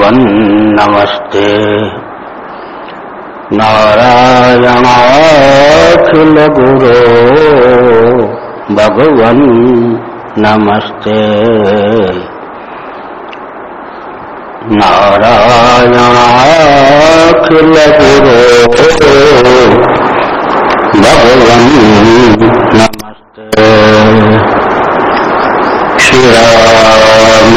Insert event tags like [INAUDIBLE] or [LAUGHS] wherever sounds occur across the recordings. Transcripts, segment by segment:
नमस्ते नारायणाखिलगुरो भगवन् नमस्ते। नारायणाखिलगुरो भगवन् नमस्ते। श्रीराम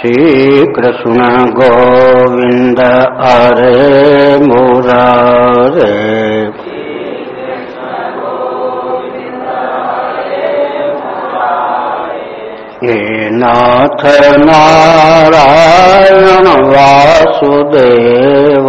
श्री कृष्ण गोविंद अरे मुरारे। हे नाथ नारायण वासुदेव।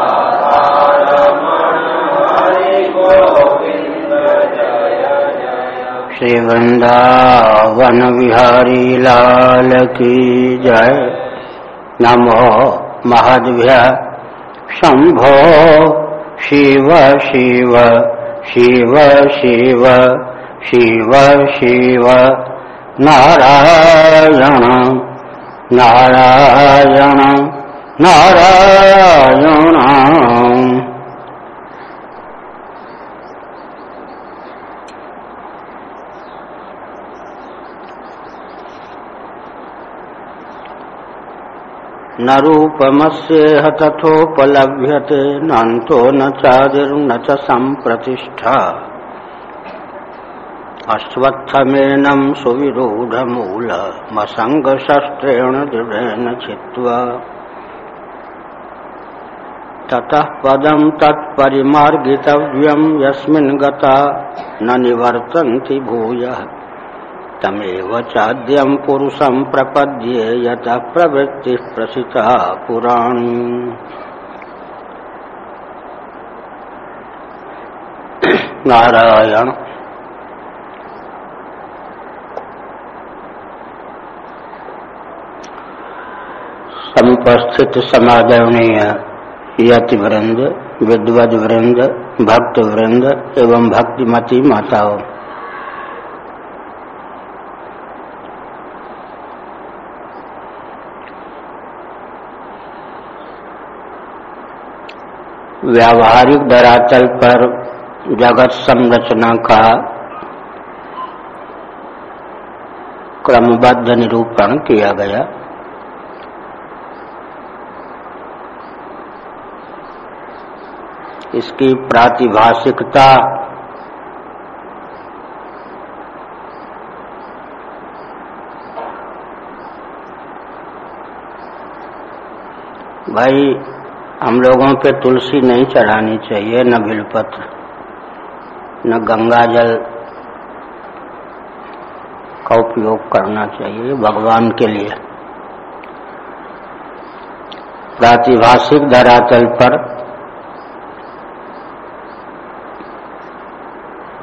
श्री वृंदावन बिहारी लाल की जय। नमो महद्भ्य शंभो शिव शिव शिव शिव शिव शिव। नारायण नारायण नारायण। न रूपमस्येह तथोपलभ्यते नान्तो न चादिर्न च सम्प्रतिष्ठा। अश्वत्थमेनं सुविरूढमूलमसङ्गशस्त्रेण दृढेन छित्त्वा। ततः पदं तत्परिमार्गितव्यं, यस्मिन् गता न निवर्तन्ति भूयः। तमेव चाद्यं पुरुषं प्रपद्ये यतः प्रवृत्तिः प्रसिता पुराणी नारायण। समुपस्थित समादरणीय यति वृंद विद्वद वृंद भक्त वृंद एवं भक्तिमती माताओं। व्यावहारिक धरातल पर जगत संरचना का क्रमबद्ध निरूपण किया गया। इसकी प्रातिभाषिकता भाई हम लोगों पे तुलसी नहीं चढ़ानी चाहिए, न बिलपत्र न गंगा जल का उपयोग करना चाहिए भगवान के लिए। प्रातिभाषिक धरातल पर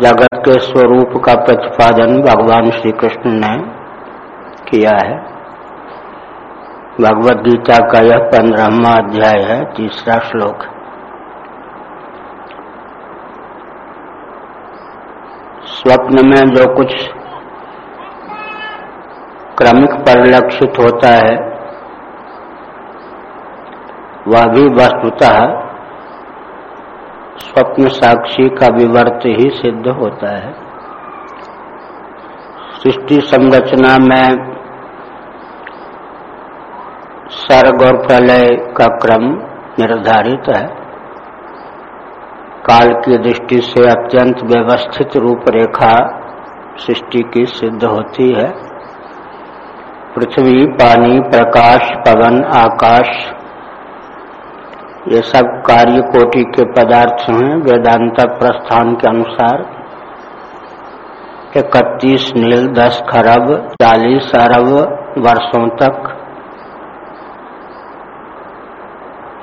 जगत के स्वरूप का प्रतिपादन भगवान श्री कृष्ण ने किया है। भगवत गीता का यह पंद्रहवा अध्याय है, तीसरा श्लोक। स्वप्न में जो कुछ क्रमिक परिलक्षित होता है, वह भी वस्तुतः स्वप्न साक्षी का विवर्त ही सिद्ध होता है। सृष्टि संरचना में सर्ग और प्रलय का क्रम निर्धारित है। काल की दृष्टि से अत्यंत व्यवस्थित रूपरेखा सृष्टि की सिद्ध होती है। पृथ्वी, पानी, प्रकाश, पवन, आकाश, ये सब कार्य कोटि के पदार्थ हैं। वेदांत प्रस्थान के अनुसार इकतीस नील, दस खरब, चालीस अरब वर्षों तक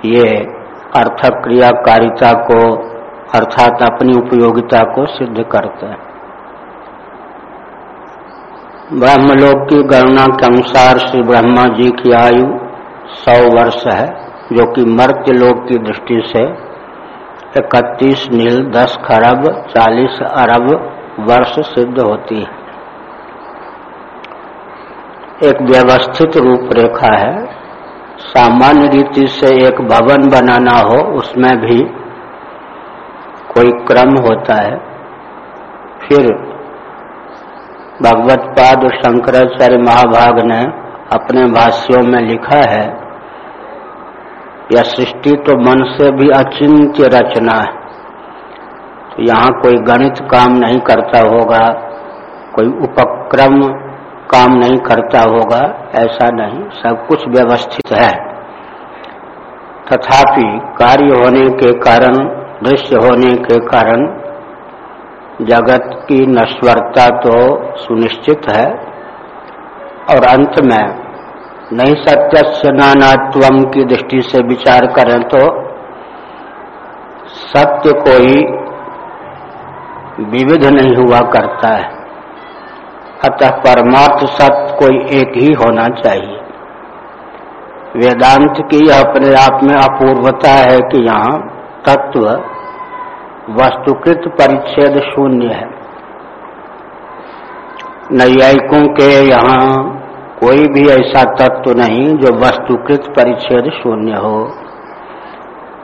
ये अर्थ क्रियाकारिता को, अर्थात अपनी उपयोगिता को सिद्ध करते हैं। ब्रह्मलोक की गणना के अनुसार श्री ब्रह्मा जी की आयु सौ वर्ष है, जो कि मर्त्य लोक की दृष्टि से इकतीस नील, दस खरब, चालीस अरब वर्ष सिद्ध होती है। एक व्यवस्थित रूपरेखा है सामान्य रीति से एक भवन बनाना हो, उसमें भी कोई क्रम होता है। फिर भगवत पाद शंकराचार्य महाभाग ने अपने भाष्यों में लिखा है, यह सृष्टि तो मन से भी अचिंत्य रचना है। तो यहाँ कोई गणित काम नहीं करता होगा, कोई उपक्रम काम नहीं करता होगा, ऐसा नहीं, सब कुछ व्यवस्थित है। तथापि कार्य होने के कारण, दृश्य होने के कारण, जगत की नश्वरता तो सुनिश्चित है। और अंत में नहीं सत्य नानात्व की दृष्टि से विचार करें तो सत्य कोई विविध नहीं हुआ करता है। अतः परमार्थ सत्य कोई एक ही होना चाहिए। वेदांत की अपने आप में अपूर्वता है कि यहाँ तत्व वस्तुकृत परिच्छेद शून्य है। नैयायिकों के यहाँ कोई भी ऐसा तत्व नहीं जो वस्तुकृत परिच्छेद शून्य हो,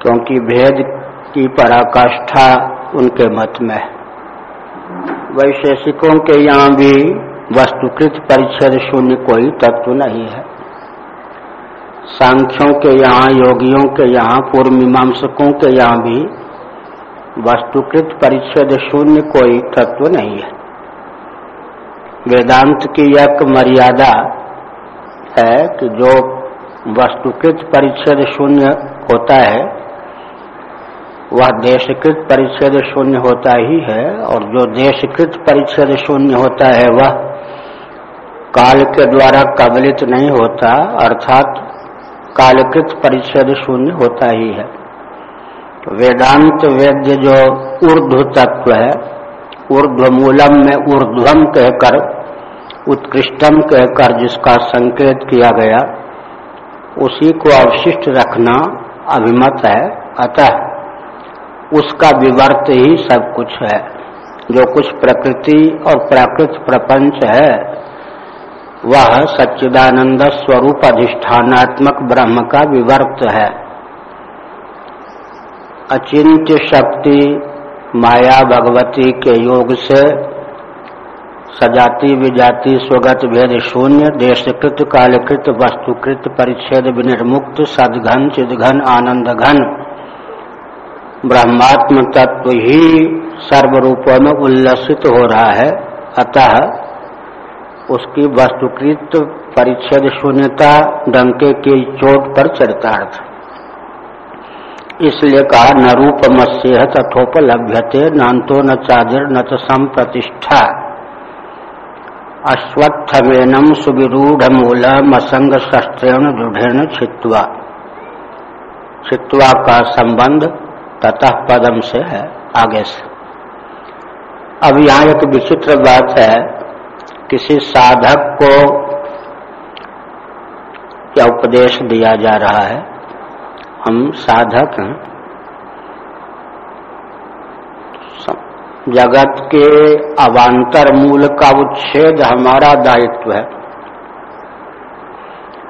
क्योंकि भेद की पराकाष्ठा उनके मत में है। वैशेषिकों के यहाँ भी वस्तुकृत परिच्छेद शून्य कोई तत्व नहीं है। सांख्यों के यहाँ, योगियों के यहाँ पूर्व मीमांसकों के यहाँ भी वस्तुकृत परिच्छेद शून्य कोई तत्व नहीं है। वेदांत की एक मर्यादा है कि जो वस्तुकृत परिच्छेद शून्य होता है वह देशकृत परिच्छेद शून्य होता ही है, और जो देशकृत परिच्छेद शून्य होता है, वह काल के द्वारा कबलित नहीं होता, अर्थात कालकृत परिच्छेद शून्य होता ही है। तो वेदांत वेद्य जो ऊर्ध्व तत्व है, ऊर्ध्व मूलम में ऊर्ध्वम कहकर, उत्कृष्टम कहकर जिसका संकेत किया गया, उसी को अवशिष्ट रखना अभिमत है। अतः उसका विवर्त ही सब कुछ है। जो कुछ प्रकृति और प्राकृत प्रपंच है, वह सच्चिदानंद स्वरूप अधिष्ठानात्मक ब्रह्म का विवर्त है। अचिंत्य शक्ति माया भगवती के योग से सजाति विजाति स्वगत भेद शून्य, देशकृत, कालकृत, वस्तुकृत, परिच्छेद, विनिर्मुक्त, सदघन, चिदघन आनंद घन ब्रह्मात्म तत्व ही सर्व रूपों में उल्लसित हो रहा है। अतः उसकी वस्तुकृत परिच्छेद शून्यता डंके की चोट पर चरितार्थ। इसलिए कहा, न रूप मत्स्य तथोपलभ्यते, नान्तो न चादिर, न तो संप्रतिष्ठा। अश्वत्थमेनम सुविरूढ़ मूलम असंग शस्त्रेण दृढ़ छित्वा छित्वा का संबंध ततः पदम से है, आगे से। अब यहाँ एक विचित्र बात है, किसी साधक को क्या उपदेश दिया जा रहा है? हम साधक हैं। जगत के अवान्तर मूल का उच्छेद हमारा दायित्व है।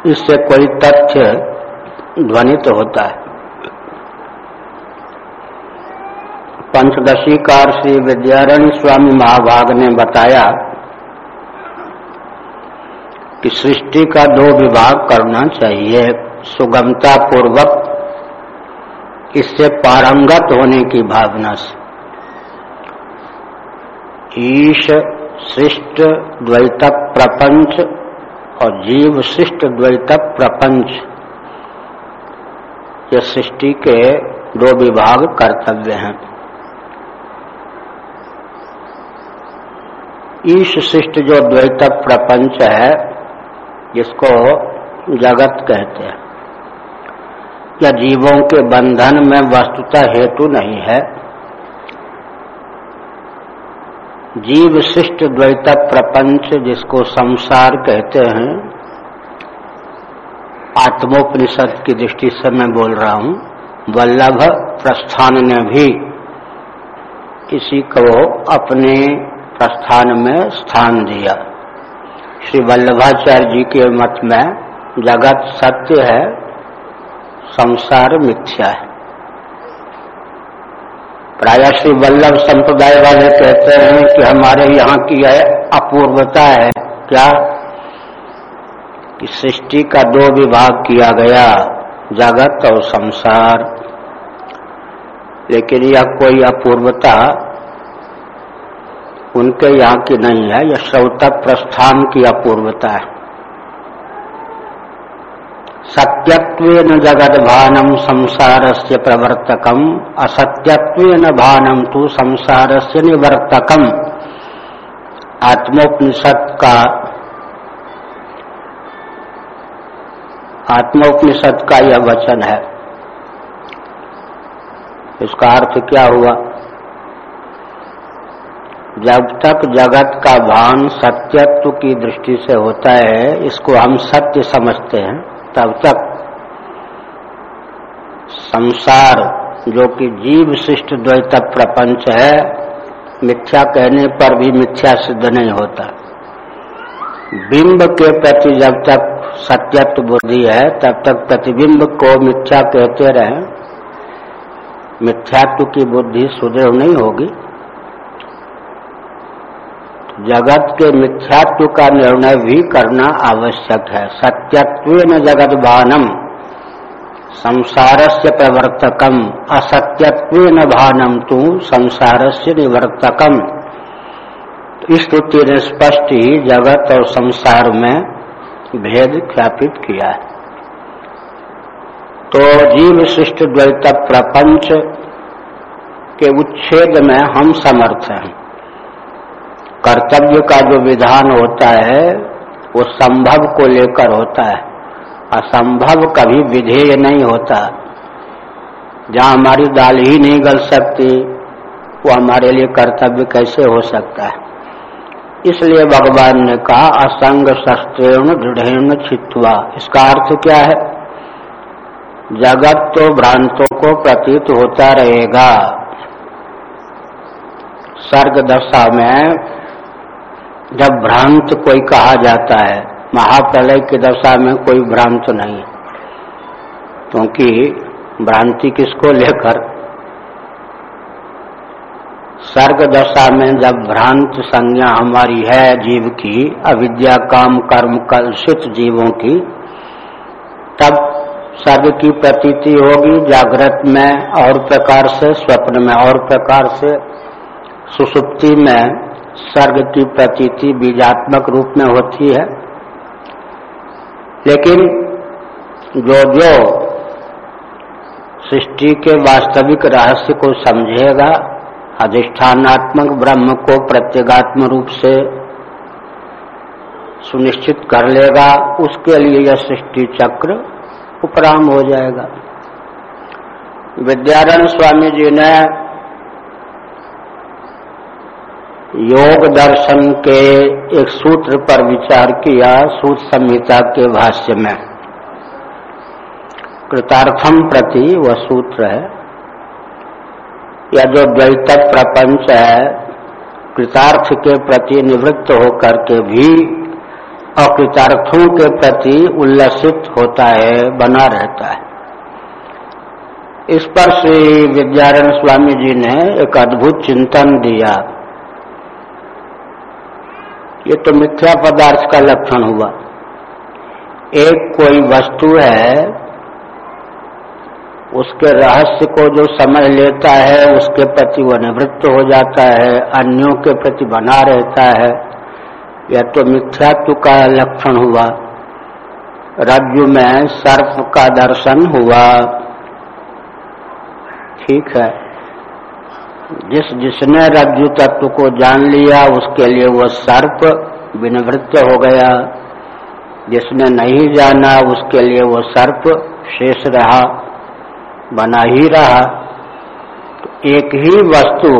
इससे कोई तथ्य ध्वनित होता है। पंचदशीकार श्री विद्यारण स्वामी महाभाग ने बताया कि सृष्टि का दो विभाग करना चाहिए। सुगमता पूर्वक इससे पारंगत होने की भावना से। ईश शिष्ट द्वैतक प्रपंच और जीव शिष्ट द्वैतक प्रपंच ये सृष्टि के दो विभाग कर्तव्य हैं। ईश शिष्ट जो द्वैतक प्रपंच है, जिसको जगत कहते हैं। या जीवों के बंधन में वस्तुता हेतु नहीं है। जीव शिष्ट द्वैत प्रपंच, जिसको संसार कहते हैं, आत्मोपनिषद की दृष्टि से मैं बोल रहा हूँ, वल्लभ प्रस्थान ने भी इसी को अपने प्रस्थान में स्थान दिया। श्री वल्लभाचार्य जी के मत में जगत सत्य है, संसार मिथ्या है। प्राय श्री वल्लभ संप्रदाय वाले कहते हैं कि हमारे यहाँ की यह अपूर्वता है। क्या? कि सृष्टि का दो विभाग किया गया, जगत और संसार। लेकिन यह कोई अपूर्वता उनके यहाँ की नहीं है यह श्रौतक प्रस्थान की अपूर्वता है। सत्यत्वेन जगत भानम संसार से प्रवर्तकम, असत्यत्वेन भानम तो संसार से निवर्तकम। आत्मोपनिषद का आत्मोपनिषद का यह वचन है। इसका अर्थ क्या हुआ? जब तक जगत का भान सत्यत्व की दृष्टि से होता है, इसको हम सत्य समझते हैं, तब तक संसार, जो कि जीव शिष्ट द्वैत प्रपंच है, मिथ्या कहने पर भी मिथ्या सिद्ध नहीं होता। बिंब के प्रति जब तक सत्यत्व बुद्धि है, तब तक प्रतिबिंब को मिथ्या कहते रहे। मिथ्यात्व की बुद्धि सुदृढ़ नहीं होगी। जगत के मिथ्यात्व का निर्णय भी करना आवश्यक है। सत्यत्व न जगत भानम संसार से प्रवर्तकम। असत्यत्व न भानम तू संसार से निवर्तकम। इस ने स्पष्ट ही जगत और संसार में भेद ख्यापित किया है। तो जीव शिष्ट द्वैत प्रपंच के उच्छेद में हम समर्थ हैं। कर्तव्य का जो विधान होता है, वो संभव को लेकर होता है। असंभव कभी विधेय नहीं होता। जहाँ हमारी दाल ही नहीं गल सकती, वो हमारे लिए कर्तव्य कैसे हो सकता है? इसलिए भगवान ने कहा, असंग शस्त्रेण दृढ़ छित्वा। इसका अर्थ क्या है? जगत तो भ्रांतों को प्रतीत होता रहेगा। सर्ग दशा में जब भ्रांत कोई कहा जाता है, महाप्रलय की दशा में कोई भ्रांत नहीं। क्योंकि भ्रांति किसको लेकर? सर्ग दशा में जब भ्रांत संज्ञा हमारी है जीव की, अविद्या, काम, कर्म, कलुषित जीवों की, तब सर्ग की प्रतीति होगी जागृत में और प्रकार से, स्वप्न में और प्रकार से, सुसुप्ति में सर्ग की प्रतीति बीजात्मक रूप में होती है। लेकिन जो जो सृष्टि के वास्तविक रहस्य को समझेगा, अधिष्ठानात्मक ब्रह्म को प्रत्येगात्म रूप से सुनिश्चित कर लेगा, उसके लिए यह सृष्टि चक्र उपराम हो जाएगा। विद्यारण स्वामी जी ने योग दर्शन के एक सूत्र पर विचार किया सूत्र संहिता के भाष्य में। कृतार्थम प्रति वह सूत्र है। या जो द्वैत प्रपंच है, कृतार्थ के प्रति निवृत्त होकर के भी अकृतार्थों के प्रति उल्लसित होता है, बना रहता है। इस पर श्री विद्यारण स्वामी जी ने एक अद्भुत चिंतन दिया। ये तो मिथ्या पदार्थ का लक्षण हुआ। एक कोई वस्तु है, उसके रहस्य को जो समझ लेता है, उसके प्रति वह निवृत्त हो जाता है, अन्यों के प्रति बना रहता है, यह तो मिथ्यात्व का लक्षण हुआ। रज्जु में सर्प का दर्शन हुआ। ठीक है। जिस जिसने रज्जु तत्व को जान लिया, उसके लिए वह सर्प विनिवृत्त हो गया। जिसने नहीं जाना, उसके लिए वो सर्प शेष रहा, बना ही रहा। तो एक ही वस्तु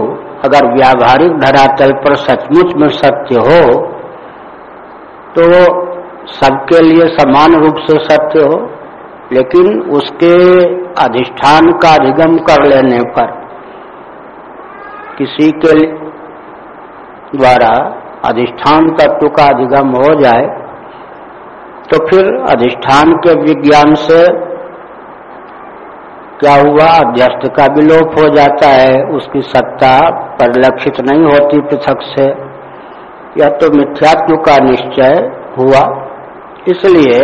अगर व्यावहारिक धरातल पर सचमुच में सत्य हो तो सबके लिए समान रूप से सत्य हो, लेकिन उसके अधिष्ठान का अधिगम कर लेने पर किसी के द्वारा अधिष्ठान तत्व का अधिगम हो जाए तो फिर अधिष्ठान के विज्ञान से क्या हुआ? अध्यस्त का विलोप हो जाता है। उसकी सत्ता परिलक्षित नहीं होती पृथक से। या तो मिथ्यात्व का निश्चय हुआ। इसलिए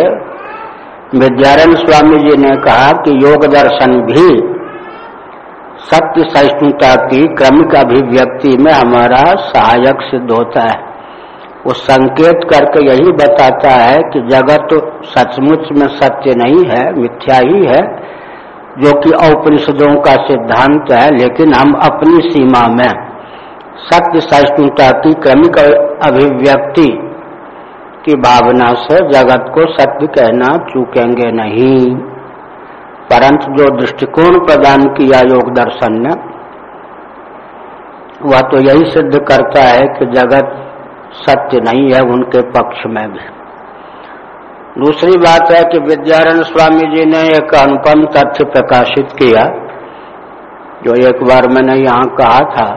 विद्यारण स्वामी जी ने कहा कि योग दर्शन भी सत्य सहिष्णुता की क्रमिक अभिव्यक्ति में हमारा सहायक सिद्ध होता है। वो संकेत करके यही बताता है कि जगत सचमुच में सत्य नहीं है, मिथ्या ही है, जो कि औपनिषदों का सिद्धांत है, लेकिन हम अपनी सीमा में सत्य सहिष्णुता की क्रमिक अभिव्यक्ति की भावना से जगत को सत्य कहना चूकेंगे नहीं। परंतु जो दृष्टिकोण प्रदान किया योग दर्शन ने, वह तो यही सिद्ध करता है कि जगत सत्य नहीं है, उनके पक्ष में भी। दूसरी बात है कि विद्यारण स्वामी जी ने एक अनुपम तथ्य प्रकाशित किया, जो एक बार मैंने यहाँ कहा था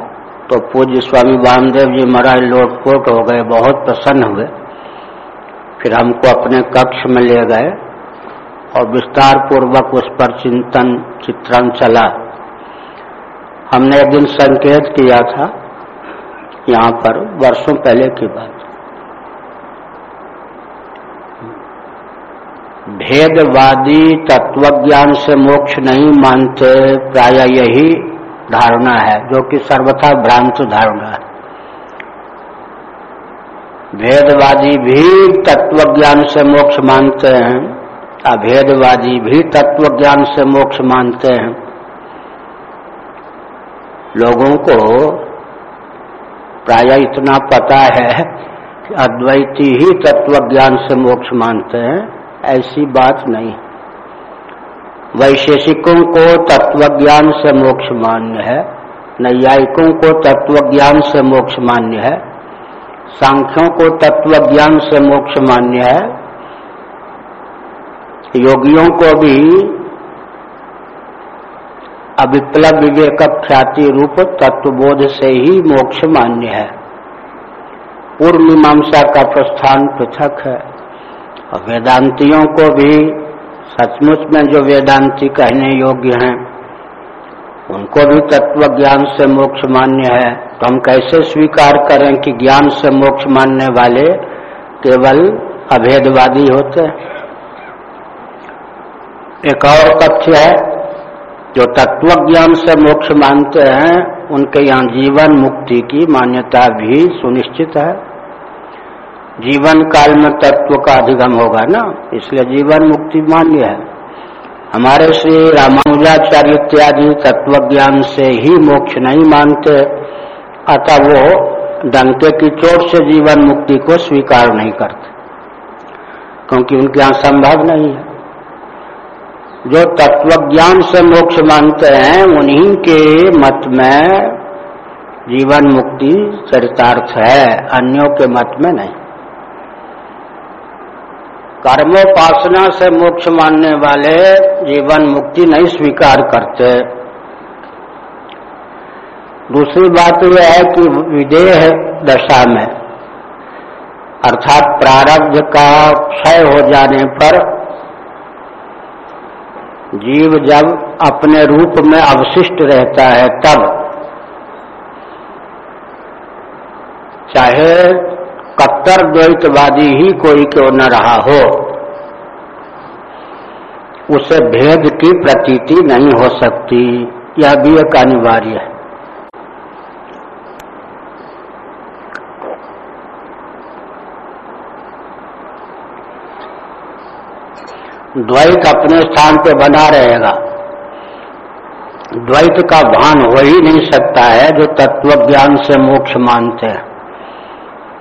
तो पूज्य स्वामी वामदेव जी महाराज लोटपोट हो गए, बहुत प्रसन्न हुए। फिर हमको अपने कक्ष में ले गए। और विस्तार पूर्वक उस पर चिंतन चित्रण चला हमने एक दिन संकेत किया था यहाँ पर, वर्षों पहले की बात। भेदवादी तत्वज्ञान से मोक्ष नहीं मानते, प्राय यही धारणा है, जो कि सर्वथा भ्रांत धारणा है। भेदवादी भी तत्वज्ञान से मोक्ष मानते हैं अभेदवादी भी तत्व ज्ञान से मोक्ष मानते हैं। लोगों को प्राय इतना पता है कि अद्वैती ही तत्व ज्ञान से मोक्ष मानते हैं, ऐसी बात नहीं। वैशेषिकों को तत्व ज्ञान से मोक्ष मान्य है, नैयायिकों को तत्व ज्ञान से मोक्ष मान्य है, सांख्यों को तत्व ज्ञान से मोक्ष मान्य है योगियों को भी अविप्लव विवेक ख्याति रूप तत्वबोध से ही मोक्ष मान्य है। पूर्व मीमांसा का प्रस्थान पृथक है। और वेदांतियों को भी, सचमुच में जो वेदांति कहने योग्य हैं, उनको भी तत्व ज्ञान से मोक्ष मान्य है। तो हम कैसे स्वीकार करें कि ज्ञान से मोक्ष मानने वाले केवल अभेदवादी होते हैं? एक और तथ्य है, जो तत्व ज्ञान से मोक्ष मानते हैं, उनके यहाँ जीवन मुक्ति की मान्यता भी सुनिश्चित है। जीवन काल में तत्व का अधिगम होगा ना, इसलिए जीवन मुक्ति मान्य है। हमारे श्री रामानुजाचार्य इत्यादि तत्व ज्ञान से ही मोक्ष नहीं मानते, अतः वो डंके की चोट से जीवन मुक्ति को स्वीकार नहीं करते, क्योंकि उनके यहाँ संभव नहीं है। जो तत्वज्ञान से मोक्ष मानते हैं, उन्हीं के मत में जीवन मुक्ति चरितार्थ है, अन्यों के मत में नहीं। कर्मोपासना से मोक्ष मानने वाले जीवन मुक्ति नहीं स्वीकार करते। दूसरी बात यह है कि विदेह दशा में, अर्थात प्रारब्ध का क्षय हो जाने पर जीव जब अपने रूप में अवशिष्ट रहता है, तब चाहे कट्टर द्वैतवादी ही कोई क्यों न रहा हो, उसे भेद की प्रतीति नहीं हो सकती। यह भी एक अनिवार्य है। द्वैत अपने स्थान पे बना रहेगा। द्वैत का भान हो ही नहीं सकता है जो तत्व ज्ञान से मोक्ष मानते हैं।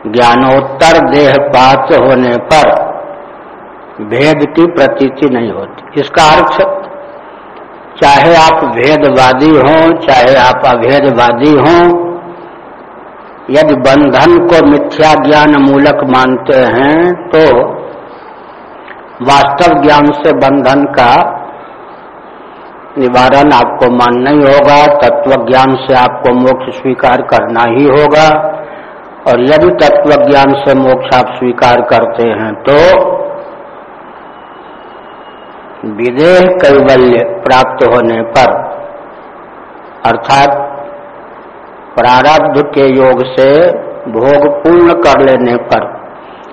ज्ञानोत्तर देह पात होने पर भेद की प्रतीति नहीं होती। इसका अर्थ, चाहे आप भेदवादी हों, चाहे आप अभेदवादी हों, यदि बंधन को मिथ्या ज्ञान मूलक मानते हैं तो वास्तव ज्ञान से बंधन का निवारण आपको मानना ही होगा, तत्व ज्ञान से आपको मोक्ष स्वीकार करना ही होगा। और यदि तत्व ज्ञान से मोक्ष आप स्वीकार करते हैं तो विदेह कैवल्य प्राप्त होने पर, अर्थात प्रारब्ध के योग से भोग पूर्ण कर लेने पर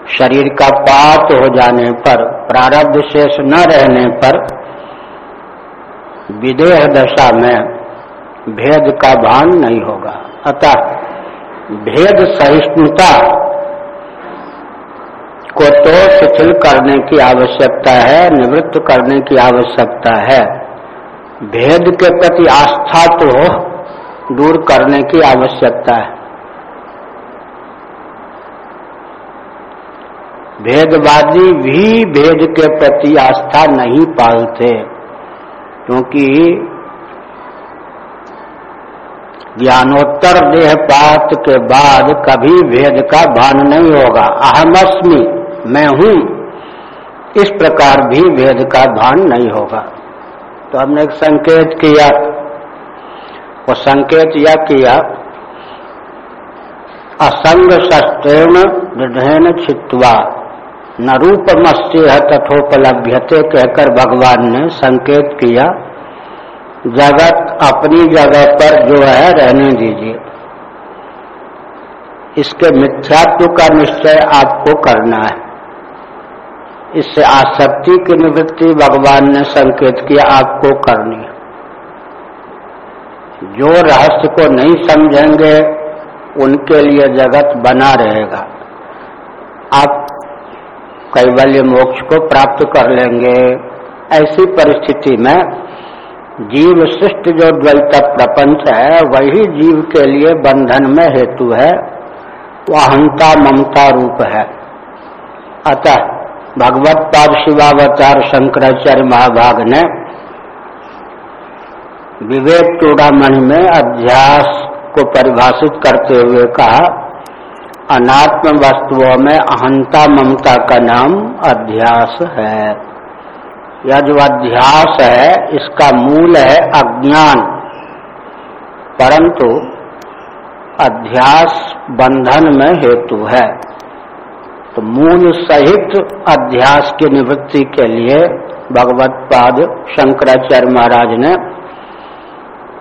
शरीर का पात हो जाने पर, प्रारब्ध शेष न रहने पर, विदेह दशा में भेद का भान नहीं होगा। अतः भेद सहिष्णुता को तो शिथिल करने की आवश्यकता है, निवृत्त करने की आवश्यकता है। भेद के प्रति आस्था तो दूर करने की आवश्यकता है। भेदवादी भी भेद के प्रति आस्था नहीं पालते, क्योंकि ज्ञानोत्तर देहपात के बाद कभी भेद का भान नहीं होगा। अहमअस्मी मैं हूँ, इस प्रकार भी भेद का भान नहीं होगा। तो हमने एक संकेत किया। वो संकेत यह किया, असंग शस्त्रेण दृढ़ छित्वा न रूप है तथोपलभ्यते कहकर भगवान ने संकेत किया, जगत अपनी जगह पर जो है रहने दीजिए। इसके मिथ्यात्व का निश्चय आपको करना है। इससे आसक्ति की निवृत्ति भगवान ने संकेत किया, आपको करनी है। जो रहस्य को नहीं समझेंगे, उनके लिए जगत बना रहेगा। आप कैवल्य मोक्ष को प्राप्त कर लेंगे। ऐसी परिस्थिति में जीव सृष्टि जो द्वैत प्रपंच है, वही जीव के लिए बंधन में हेतु है। अहंता ममता रूप है। अतः भगवत पाद शिवावतार शंकराचार्य महाभाग ने विवेक चूड़ामणि में अध्यास को परिभाषित करते हुए कहा अनात्म वस्तुओं में अहंता ममता का नाम अध्यास है। यह जो अध्यास है, इसका मूल है अज्ञान। परंतु अध्यास बंधन में हेतु है। तो मूल सहित अध्यास की निवृत्ति के लिए भगवत पाद शंकराचार्य महाराज ने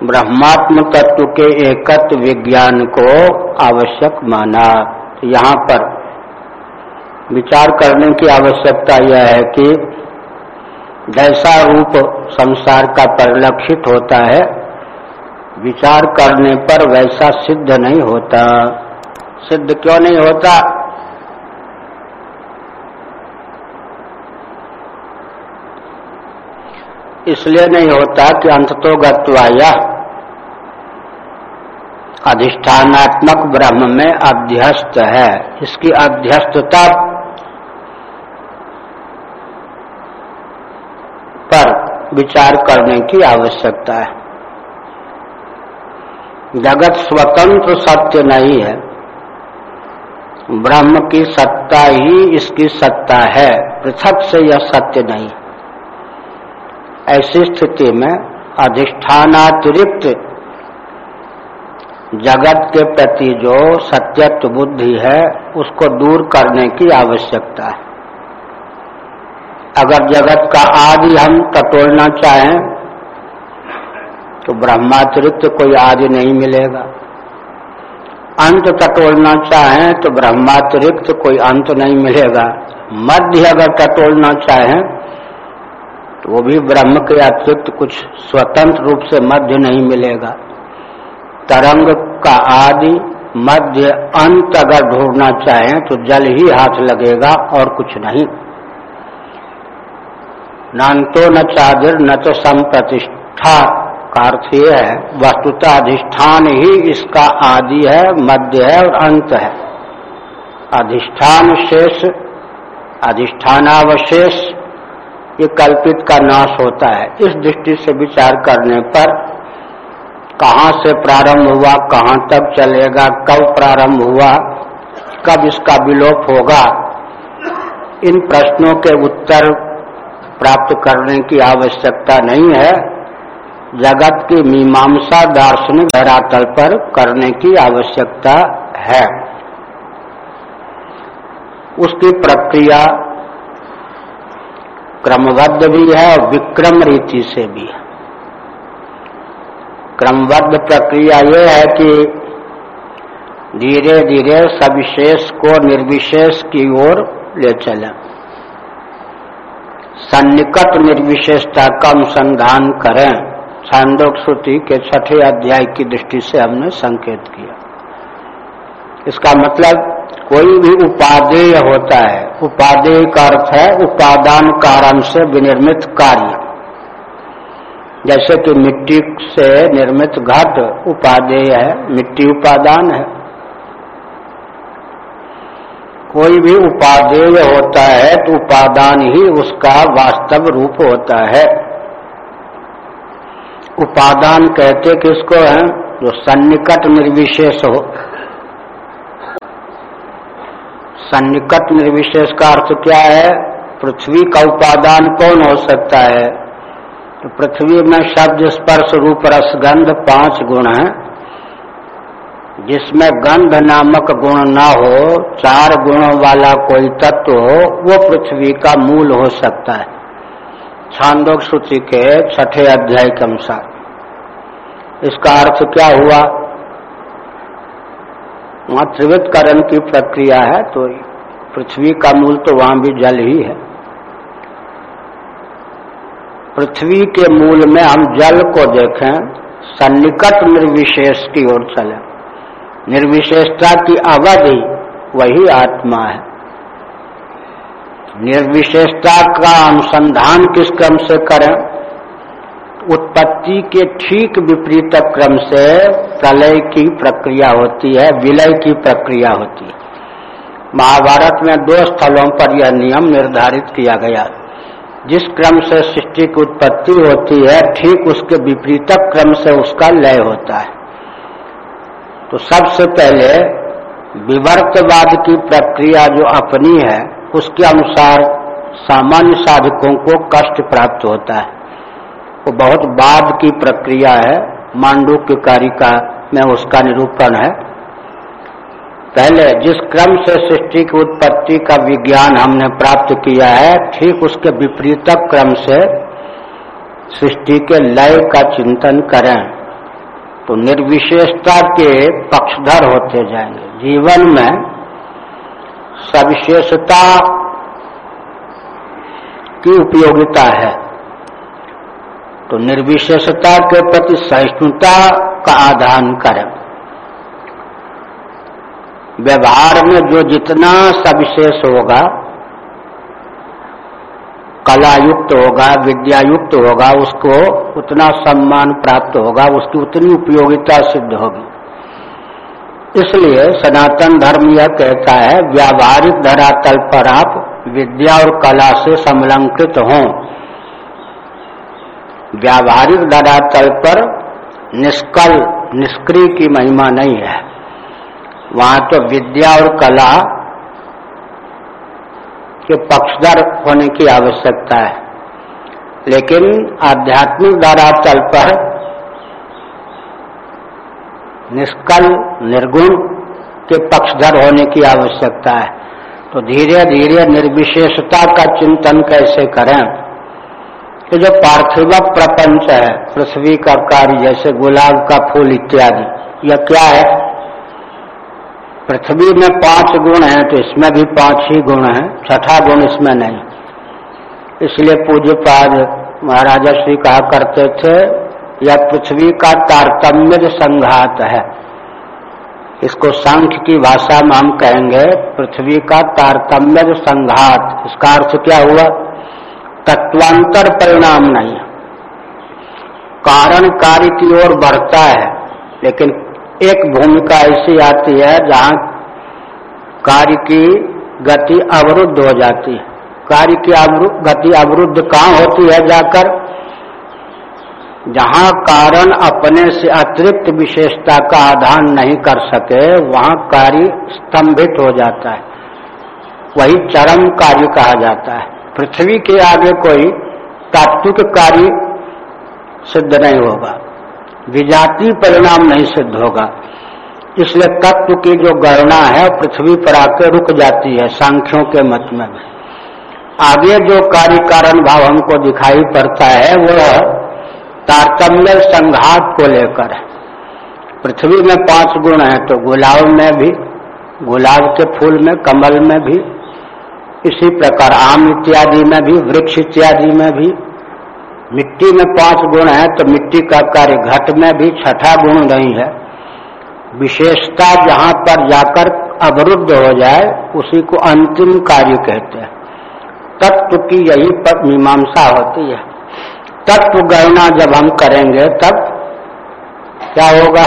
ब्रह्मात्म तत्व के एकत्व विज्ञान को आवश्यक माना। तो यहाँ पर विचार करने की आवश्यकता यह है कि जैसा रूप संसार का परिलक्षित होता है, विचार करने पर वैसा सिद्ध नहीं होता। सिद्ध क्यों नहीं होता? इसलिए नहीं होता कि अंत तो अधिष्ठानात्मक ब्रह्म में अध्यस्त है। इसकी अध्यस्तता पर विचार करने की आवश्यकता है। जगत स्वतंत्र सत्य नहीं है। ब्रह्म की सत्ता ही इसकी सत्ता है। पृथक से यह सत्य नहीं। ऐसी स्थिति में अधिष्ठानातिरिक्त जगत के प्रति जो सत्यत्व बुद्धि है, उसको दूर करने की आवश्यकता है। अगर जगत का आदि हम टटोलना चाहें तो ब्रह्मातिरिक्त कोई आदि नहीं मिलेगा। अंत टटोलना चाहें तो ब्रह्मातिरिक्त कोई अंत नहीं मिलेगा। मध्य अगर टटोलना चाहें तो वो भी ब्रह्म के अतिरिक्त कुछ स्वतंत्र रूप से मध्य नहीं मिलेगा। तरंग का आदि मध्य अंत अगर ढूंढना चाहें तो जल ही हाथ लगेगा और कुछ नहीं। तो न चादिर, न तो संप्रतिष्ठा का अर्थ ये है, वस्तुता अधिष्ठान ही इसका आदि है, मध्य है और अंत है। अधिष्ठान शेष अधिष्ठानावशेष, ये कल्पित का नाश होता है। इस दृष्टि से विचार करने पर कहाँ से प्रारंभ हुआ, कहाँ तक चलेगा, कब प्रारंभ हुआ, कब इसका विलोप होगा, इन प्रश्नों के उत्तर प्राप्त करने की आवश्यकता नहीं है। जगत की मीमांसा दार्शनिक धरातल पर करने की आवश्यकता है। उसकी प्रक्रिया क्रमबद्ध भी है और विक्रम रीति से भी है। क्रमबद्ध प्रक्रिया ये है कि धीरे धीरे सविशेष को निर्विशेष की ओर ले चले। सन्निकट निर्विशेषता का अनुसंधान करें। छांदोक श्रुति के छठे अध्याय की दृष्टि से हमने संकेत किया। इसका मतलब कोई भी उपादेय होता है। उपादेय का अर्थ है उपादान कारण से विनिर्मित कार्य। जैसे कि मिट्टी से निर्मित घट उपादेय है, मिट्टी उपादान है। कोई भी उपादेय होता है तो उपादान ही उसका वास्तव रूप होता है। उपादान कहते किसको है? जो सन्निकट निर्विशेष हो। सन्निकट निर्विशेष का अर्थ क्या है? पृथ्वी का उपादान कौन हो सकता है? तो पृथ्वी में शब्द स्पर्श रूप रसगंध पाँच गुण हैं। जिसमें गंध नामक गुण ना हो, चार गुणों वाला कोई तत्व हो, वो पृथ्वी का मूल हो सकता है। छांदोक सूची के छठे अध्याय के अनुसार। इसका अर्थ क्या हुआ? वहाँ त्रिवृतकरण की प्रक्रिया है तो पृथ्वी का मूल तो वहाँ भी जल ही है। पृथ्वी के मूल में हम जल को देखें, सन्निकट निर्विशेष की ओर चले। निर्विशेषता की अवधि वही आत्मा है। निर्विशेषता का अनुसंधान किस क्रम से करें? उत्पत्ति के ठीक विपरीत क्रम से प्रलय की प्रक्रिया होती है, विलय की प्रक्रिया होती है। महाभारत में दो स्थलों पर यह नियम निर्धारित किया गया जिस क्रम से सृष्टि की उत्पत्ति होती है, ठीक उसके विपरीत क्रम से उसका लय होता है। तो सबसे पहले विवर्तवाद की प्रक्रिया जो अपनी है, उसके अनुसार सामान्य साधकों को कष्ट प्राप्त होता है। वो तो बहुत बाद की प्रक्रिया है, मांडू कारिका में उसका निरूपण है। पहले जिस क्रम से सृष्टि की उत्पत्ति का विज्ञान हमने प्राप्त किया है, ठीक उसके विपरीत क्रम से सृष्टि के लय का चिंतन करें। तो निर्विशेषता के पक्षधर होते जाएँगे। जीवन में सविशेषता की उपयोगिता है। तो निर्विशेषता के प्रति सहिष्णुता का आधान करें। व्यवहार में जो जितना सविशेष होगा कला युक्त होगा विद्या युक्त होगा, उसको उतना सम्मान प्राप्त होगा, उसकी उतनी उपयोगिता सिद्ध होगी। इसलिए सनातन धर्म यह कहता है, व्यावहारिक धरातल पर आप विद्या और कला से समलंकृत हों। व्यावहारिक धरातल पर निष्कल, निष्क्रिय की महिमा नहीं है। वहाँ तो विद्या और कला के पक्षधर होने की आवश्यकता है। लेकिन आध्यात्मिक धरातल पर निष्कल, निर्गुण के पक्षधर होने की आवश्यकता है। तो धीरे धीरे निर्विशेषता का चिंतन कैसे करें? कि जो पार्थिव प्रपंच है, पृथ्वी का कार्य, जैसे गुलाब का फूल इत्यादि, यह क्या है? पृथ्वी में पाँच गुण हैं तो इसमें भी पाँच ही गुण हैं, छठा गुण इसमें नहीं। इसलिए पूज्य पाद महाराजा श्री कहा करते थे, यह पृथ्वी का तारतम्य संघात है। इसको सांख्य की भाषा में हम कहेंगे, पृथ्वी का तारतम्य संघात। इसका अर्थ क्या हुआ? तत्वांतर परिणाम नहीं। कारण कार्य की ओर बढ़ता है, लेकिन एक भूमिका ऐसी आती है जहाँ कार्य की गति अवरुद्ध हो जाती है। कार्य की गति अवरुद्ध कहाँ होती है जाकर? जहाँ कारण अपने से अतिरिक्त विशेषता का आधान नहीं कर सके, वहाँ कार्य स्तंभित हो जाता है। वही चरम कार्य कहा जाता है। पृथ्वी के आगे कोई तात्विक कार्य सिद्ध नहीं होगा। विजातीय परिणाम नहीं सिद्ध होगा। इसलिए तत्व की जो गणना है पृथ्वी पर आकर रुक जाती है, सांख्यों के मत में। आगे जो कार्य कारण भाव हमको दिखाई पड़ता है वह तारतम्य संघात को लेकर। पृथ्वी में पाँच गुण है तो गुलाब में भी, गुलाब के फूल में, कमल में भी, इसी प्रकार आम इत्यादि में भी, वृक्ष इत्यादि में भी मिट्टी में पाँच गुण है तो मिट्टी का कार्य घट में भी छठा गुण नहीं है। विशेषता जहाँ पर जाकर अवरुद्ध हो जाए, उसी को अंतिम कार्य कहते हैं। तत्व की यही पर मीमांसा होती है। तत्व गणना जब हम करेंगे, तब क्या होगा?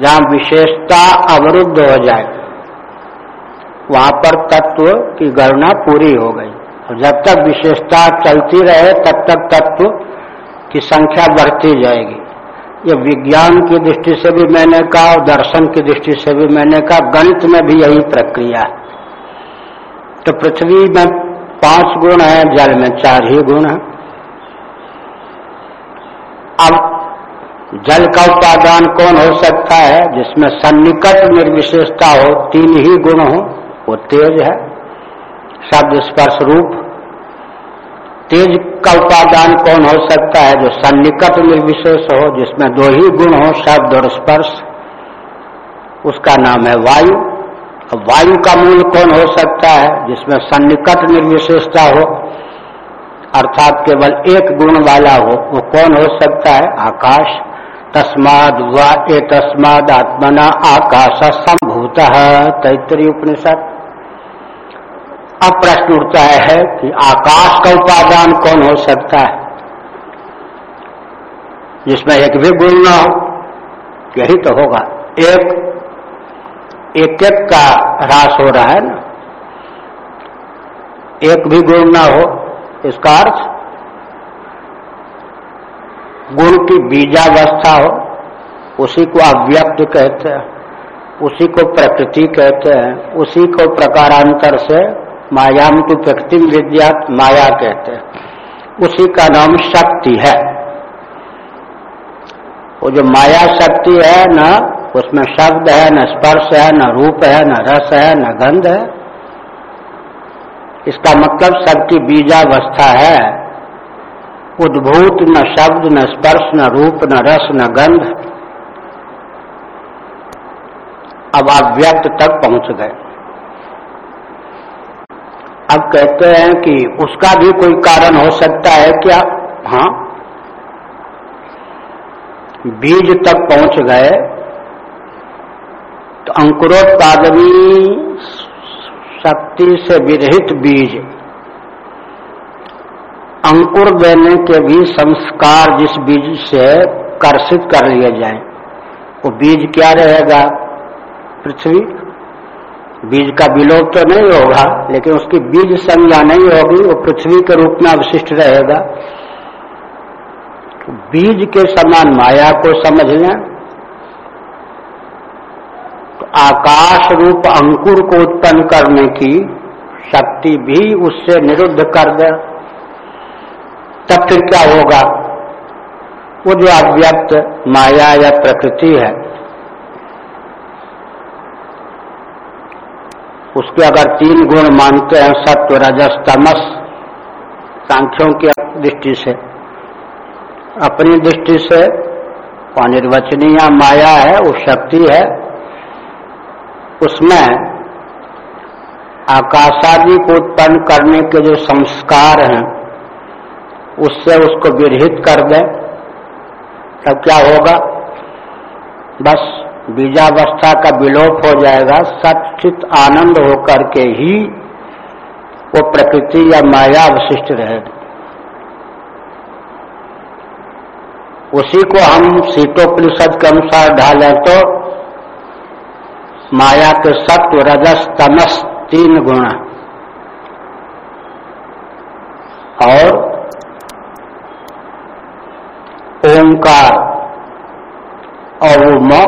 जहाँ विशेषता अवरुद्ध हो जाए, वहाँ पर तत्व की गणना पूरी हो गई। और जब तक विशेषता चलती रहे, तब तक तत्व की संख्या बढ़ती जाएगी। ये विज्ञान की दृष्टि से भी मैंने कहा, और दर्शन की दृष्टि से भी मैंने कहा, गणित में भी यही प्रक्रिया है। तो पृथ्वी में पाँच गुण है, जल में चार ही गुण है। अब जल का उपादान कौन हो सकता है, जिसमें सन्निकट निर्विशेषता हो, तीन ही गुण हो, वो तेज है। शब्द स्पर्श रूप। तेज का उपादान कौन हो सकता है? जो सन्निकट निर्विशेष हो, जिसमें दो ही गुण हो, शब्द और स्पर्श। उसका नाम है वायु। वायु का मूल कौन हो सकता है? जिसमें सन्निकट निर्विशेषता हो, अर्थात केवल एक गुण वाला हो, वो कौन हो सकता है? आकाश। तस्माद व ए तस्माद आत्मना आकाश संभूत। तैतरी उपनिषद। अब प्रश्न उठता है कि आकाश का उपादान कौन हो सकता है? जिसमें एक भी गुण न हो, यही तो होगा। एक एक एक का ह्रास हो रहा है ना? एक भी गुण ना हो, इसका अर्थ? गुण की बीजावस्था हो, उसी को अव्यक्त कहते हैं, उसी को प्रकृति कहते हैं, उसी को प्रकारांतर से मायाम तो प्रकृति विद्या माया कहते हैं। उसी का नाम शक्ति है। वो जो माया शक्ति है न, उसमें शब्द है, न स्पर्श है, न रूप है, न रस है, न गंध है। इसका मतलब सबकी बीजावस्था है। उद्भूत न शब्द, न स्पर्श, न रूप, न रस, न गंध। अब आप व्यक्त तक पहुँच गए। अब कहते हैं कि उसका भी कोई कारण हो सकता है क्या? हाँ। बीज तक पहुँच गए तो अंकुरोत्पादनी शक्ति से विरहित बीज। अंकुर देने के भी संस्कार जिस बीज से कर्षित कर लिए जाए, वो बीज क्या रहेगा? पृथ्वी। बीज का विलोप तो नहीं होगा, लेकिन उसकी बीज संज्ञा नहीं होगी, वो पृथ्वी के रूप में अवशिष्ट रहेगा। तो बीज के समान माया को समझ लें तो आकाश रूप अंकुर को उत्पन्न करने की शक्ति भी उससे निरुद्ध कर दे। तब फिर क्या होगा? वो जो अव्यक्त माया या प्रकृति है उसके अगर तीन गुण मानते हैं, सत्व, रजस, तमस, सांख्यों की दृष्टि से। अपनी दृष्टि से अनिर्वचनीय माया है, वो शक्ति है, उसमें आकाशादि को उत्पन्न करने के जो संस्कार हैं, उससे उसको विरहित कर दें, तब क्या होगा? बस बीजावस्था का विलोप हो जाएगा सचित आनंद होकर के ही वो प्रकृति या माया अवशिष्ट रहेगी उसी को हम सीटोपनिषद के अनुसार ढालें तो माया के सत्व, रजस, तमस, तीन गुण। और ओंकार और वो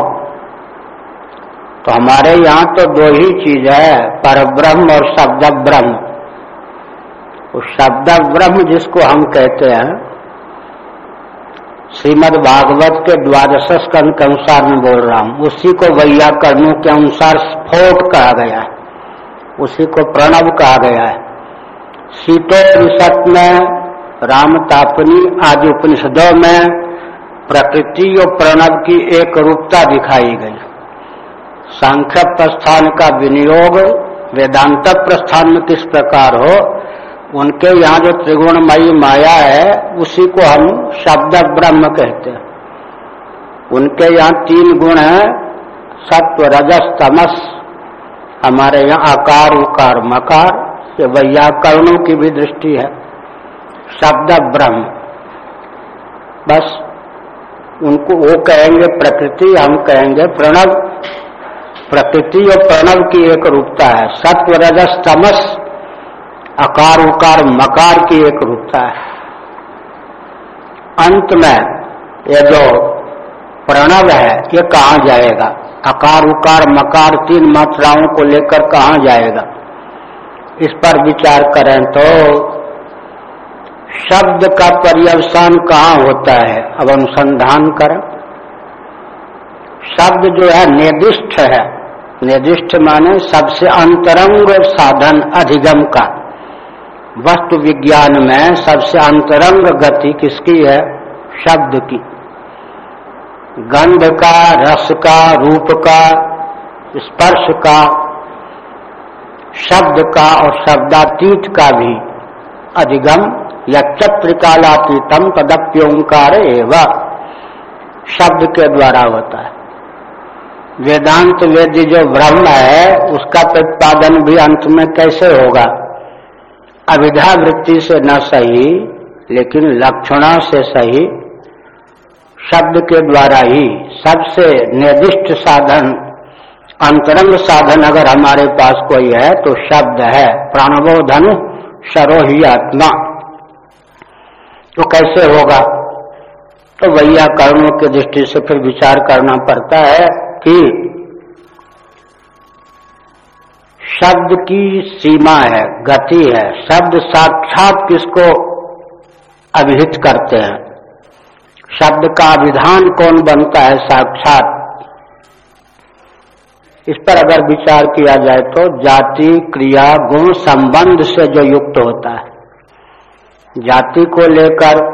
तो हमारे यहाँ तो दो ही चीज़ है पर ब्रह्म और शब्द ब्रह्म उस शब्द ब्रह्म जिसको हम कहते हैं, श्रीमद भागवत के द्वादश स्कंद के अनुसार में बोल रहा हूँ। उसी को वैयाकरणों के अनुसार स्फोट कहा गया है। उसी को प्रणव कहा गया है। शीतोपनिषद में राम तापनी आदि उपनिषदों में प्रकृति और प्रणव की एक रूपता दिखाई गई। सांख्य प्रस्थान का विनियोग वेदांत प्रस्थान में किस प्रकार हो, उनके यहाँ जो त्रिगुणमयी माया है, उसी को हम शब्द ब्रह्म कहते हैं। उनके यहाँ तीन गुण हैं, सत्व, रजस, तमस, हमारे यहाँ आकार, उकार, मकार, ये वैयाकरणों की भी दृष्टि है। शब्द ब्रह्म। बस, उनको वो कहेंगे प्रकृति, हम कहेंगे प्रणव प्रकृति और प्रणव की एक रूपता है। सत्व रजस तमस, अकार उकार मकार की एक रूपता है। अंत में ये जो प्रणव है, ये कहाँ जाएगा? अकार उकार मकार तीन मात्राओं को लेकर कहाँ जाएगा? इस पर विचार करें तो शब्द का पर्यवसान कहाँ होता है? अब अनुसंधान करें। शब्द जो है, निर्दिष्ट है। निर्दिष्ट माने सबसे अंतरंग साधन अधिगम का। वस्तु विज्ञान में सबसे अंतरंग गति किसकी है? शब्द की। गंध का, रस का, रूप का, स्पर्श का, शब्द का और शब्दातीत का भी अधिगम या चत्रिकालातीतम तदप्योंकार एवं। शब्द के द्वारा होता है। वेदांत वेद जो ब्रह्म है, उसका प्रतिपादन भी अंत में कैसे होगा? अविधा वृत्ति से न सही, लेकिन लक्षणा से सही, शब्द के द्वारा ही सबसे निर्दिष्ट साधन, अंतरंग साधन अगर हमारे पास कोई है तो शब्द है प्राणबोधन सरोही आत्मा। तो कैसे होगा? तो वैयाकरणों की दृष्टि से फिर विचार करना पड़ता है कि शब्द की सीमा है, गति है। शब्द साक्षात किसको अभिहित करते हैं? शब्द का विधान कौन बनता है साक्षात? इस पर अगर विचार किया जाए तो जाति, क्रिया, गुण संबंध से जो युक्त होता है। जाति को लेकर,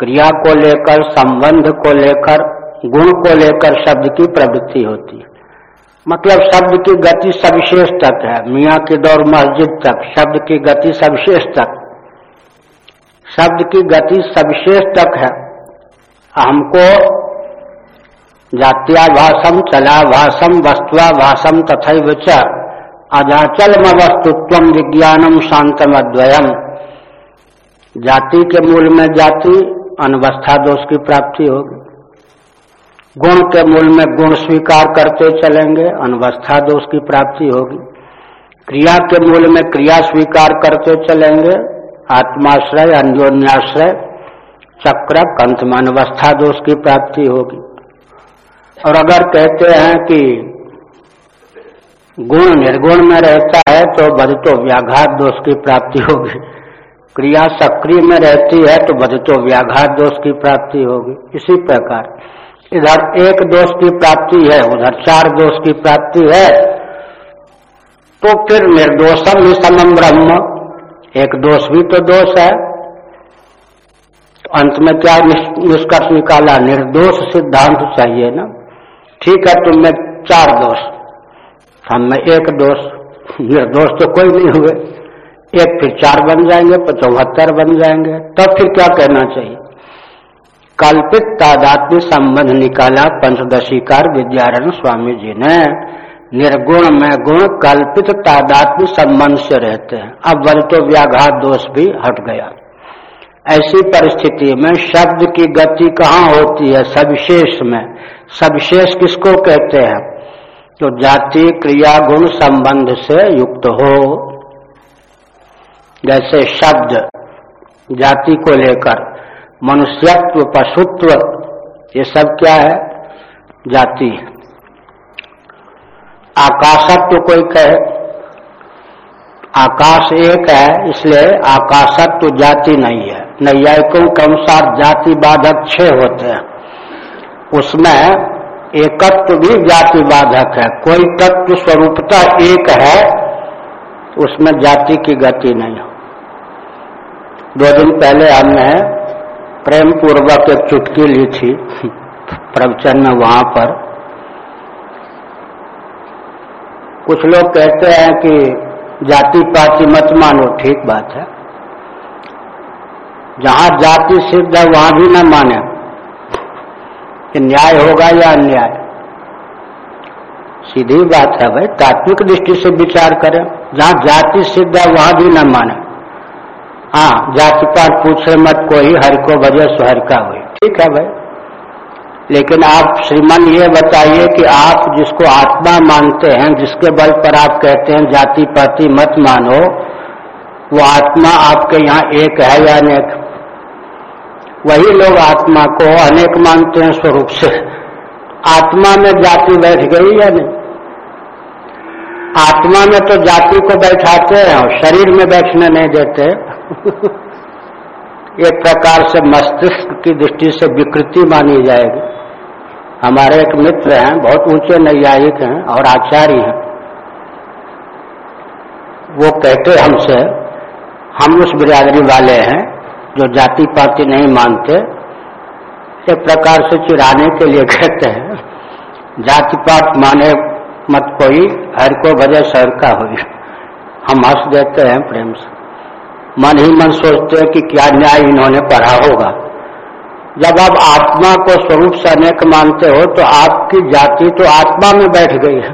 क्रिया को लेकर, संबंध को लेकर गुण को लेकर शब्द की प्रवृत्ति होती है। मतलब शब्द की गति सविशेष तक है। मियाँ की दौर, मस्जिद तक, शब्द की गति सविशेष तक। शब्द की गति सविशेष तक है। हमको जात्या भाषम चला भाषम वस्तुआ भाषम तथा च। अजाचल वस्तुत्व विज्ञानम शांतम अद्वयम जाति के मूल में जाति, अनवस्था दोष की प्राप्ति होगी। गुण के मूल में गुण स्वीकार करते चलेंगे, अनवस्था दोष की प्राप्ति होगी। क्रिया के मूल में क्रिया स्वीकार करते चलेंगे, आत्माश्रय, अन्योन्याश्रय, चक्र कंथ में अनवस्था दोष की प्राप्ति होगी। और अगर कहते हैं कि गुण निर्गुण में रहता है तो बदतो व्याघात दोष की प्राप्ति होगी। क्रिया सक्रिय में रहती है तो बदतो व्याघात दोष की प्राप्ति होगी। इसी प्रकार इधर एक दोष की प्राप्ति है, उधर चार दोष की प्राप्ति है। तो फिर निर्दोषम समम ब्रह्म। एक दोष भी तो दोष है। तो अंत में क्या निष्कर्ष निकाला? निर्दोष सिद्धांत चाहिए ना? ठीक है, तुम में चार दोष। हम में एक दोष। निर्दोष तो कोई नहीं हुए एक फिर चार बन जाएँगे तो चौहत्तर बन जाएँगे। तब तो फिर क्या कहना चाहिए? कल्पित तादात्म्य संबंध निकाला पंचदशीकार विद्यारण स्वामी जी ने। निर्गुण में गुण कल्पित तादात्म्य संबंध से रहते हैं। अब वह तो व्याघात दोष भी हट गया। ऐसी परिस्थिति में शब्द की गति कहाँ होती है सविशेष में? सविशेष किसको कहते हैं? तो जाति, क्रिया, गुण संबंध से युक्त हो। जैसे शब्द जाति को लेकर। मनुष्यत्व, पशुत्व, ये सब क्या है? जाति। आकाशत्व कोई कहे। आकाश एक है, इसलिए आकाशत्व जाति नहीं है। नैयायिकों के अनुसार जाति बाधक छह होते हैं। उसमें एकत्व भी जाति बाधक है। कोई तत्व स्वरूपता एक है उसमें जाति की गति नहीं। हो दो दिन पहले हमने प्रेम पूर्वक एक चुटकी ली थी। प्रवचन में वहाँ पर। कुछ लोग कहते हैं कि जाति पाति मत मानो, ठीक बात है। जहाँ जाति सिद्ध है, वहाँ भी न माने। कि न्याय होगा या अन्याय। सीधी बात है भाई, तात्विक दृष्टि से विचार करें। जहाँ जाति सिद्ध है, वहाँ भी न माने। हाँ जाति पात पूछे मत कोई, हर को वजह सुहर का हुई। ठीक है भाई। लेकिन आप श्रीमन ये बताइए कि आप जिसको आत्मा मानते हैं, जिसके बल पर आप कहते हैं जाति पाति मत मानो, वो आत्मा आपके यहाँ एक है या अनेक? वही लोग आत्मा को अनेक मानते हैं स्वरूप से। आत्मा में जाति बैठ गई या नहीं? आत्मा में तो जाति को बैठाते हैं, शरीर में बैठने नहीं देते। [LAUGHS] एक प्रकार से मस्तिष्क की दृष्टि से विकृति मानी जाएगी। हमारे एक मित्र हैं, बहुत ऊँचे नैयायिक हैं और आचार्य हैं। वो कहते हमसे, हम उस बिरादरी वाले हैं जो जाति पाति नहीं मानते। एक प्रकार से चिराने के लिए कहते हैं जाति पात माने मत कोई, हर को वजह सर का हो हम हंस देते हैं प्रेम से। मन ही मन सोचते हैं कि क्या न्याय इन्होंने पढ़ा होगा। जब आप आत्मा को स्वरूप से अनेक मानते हो तो आपकी जाति तो आत्मा में बैठ गई है।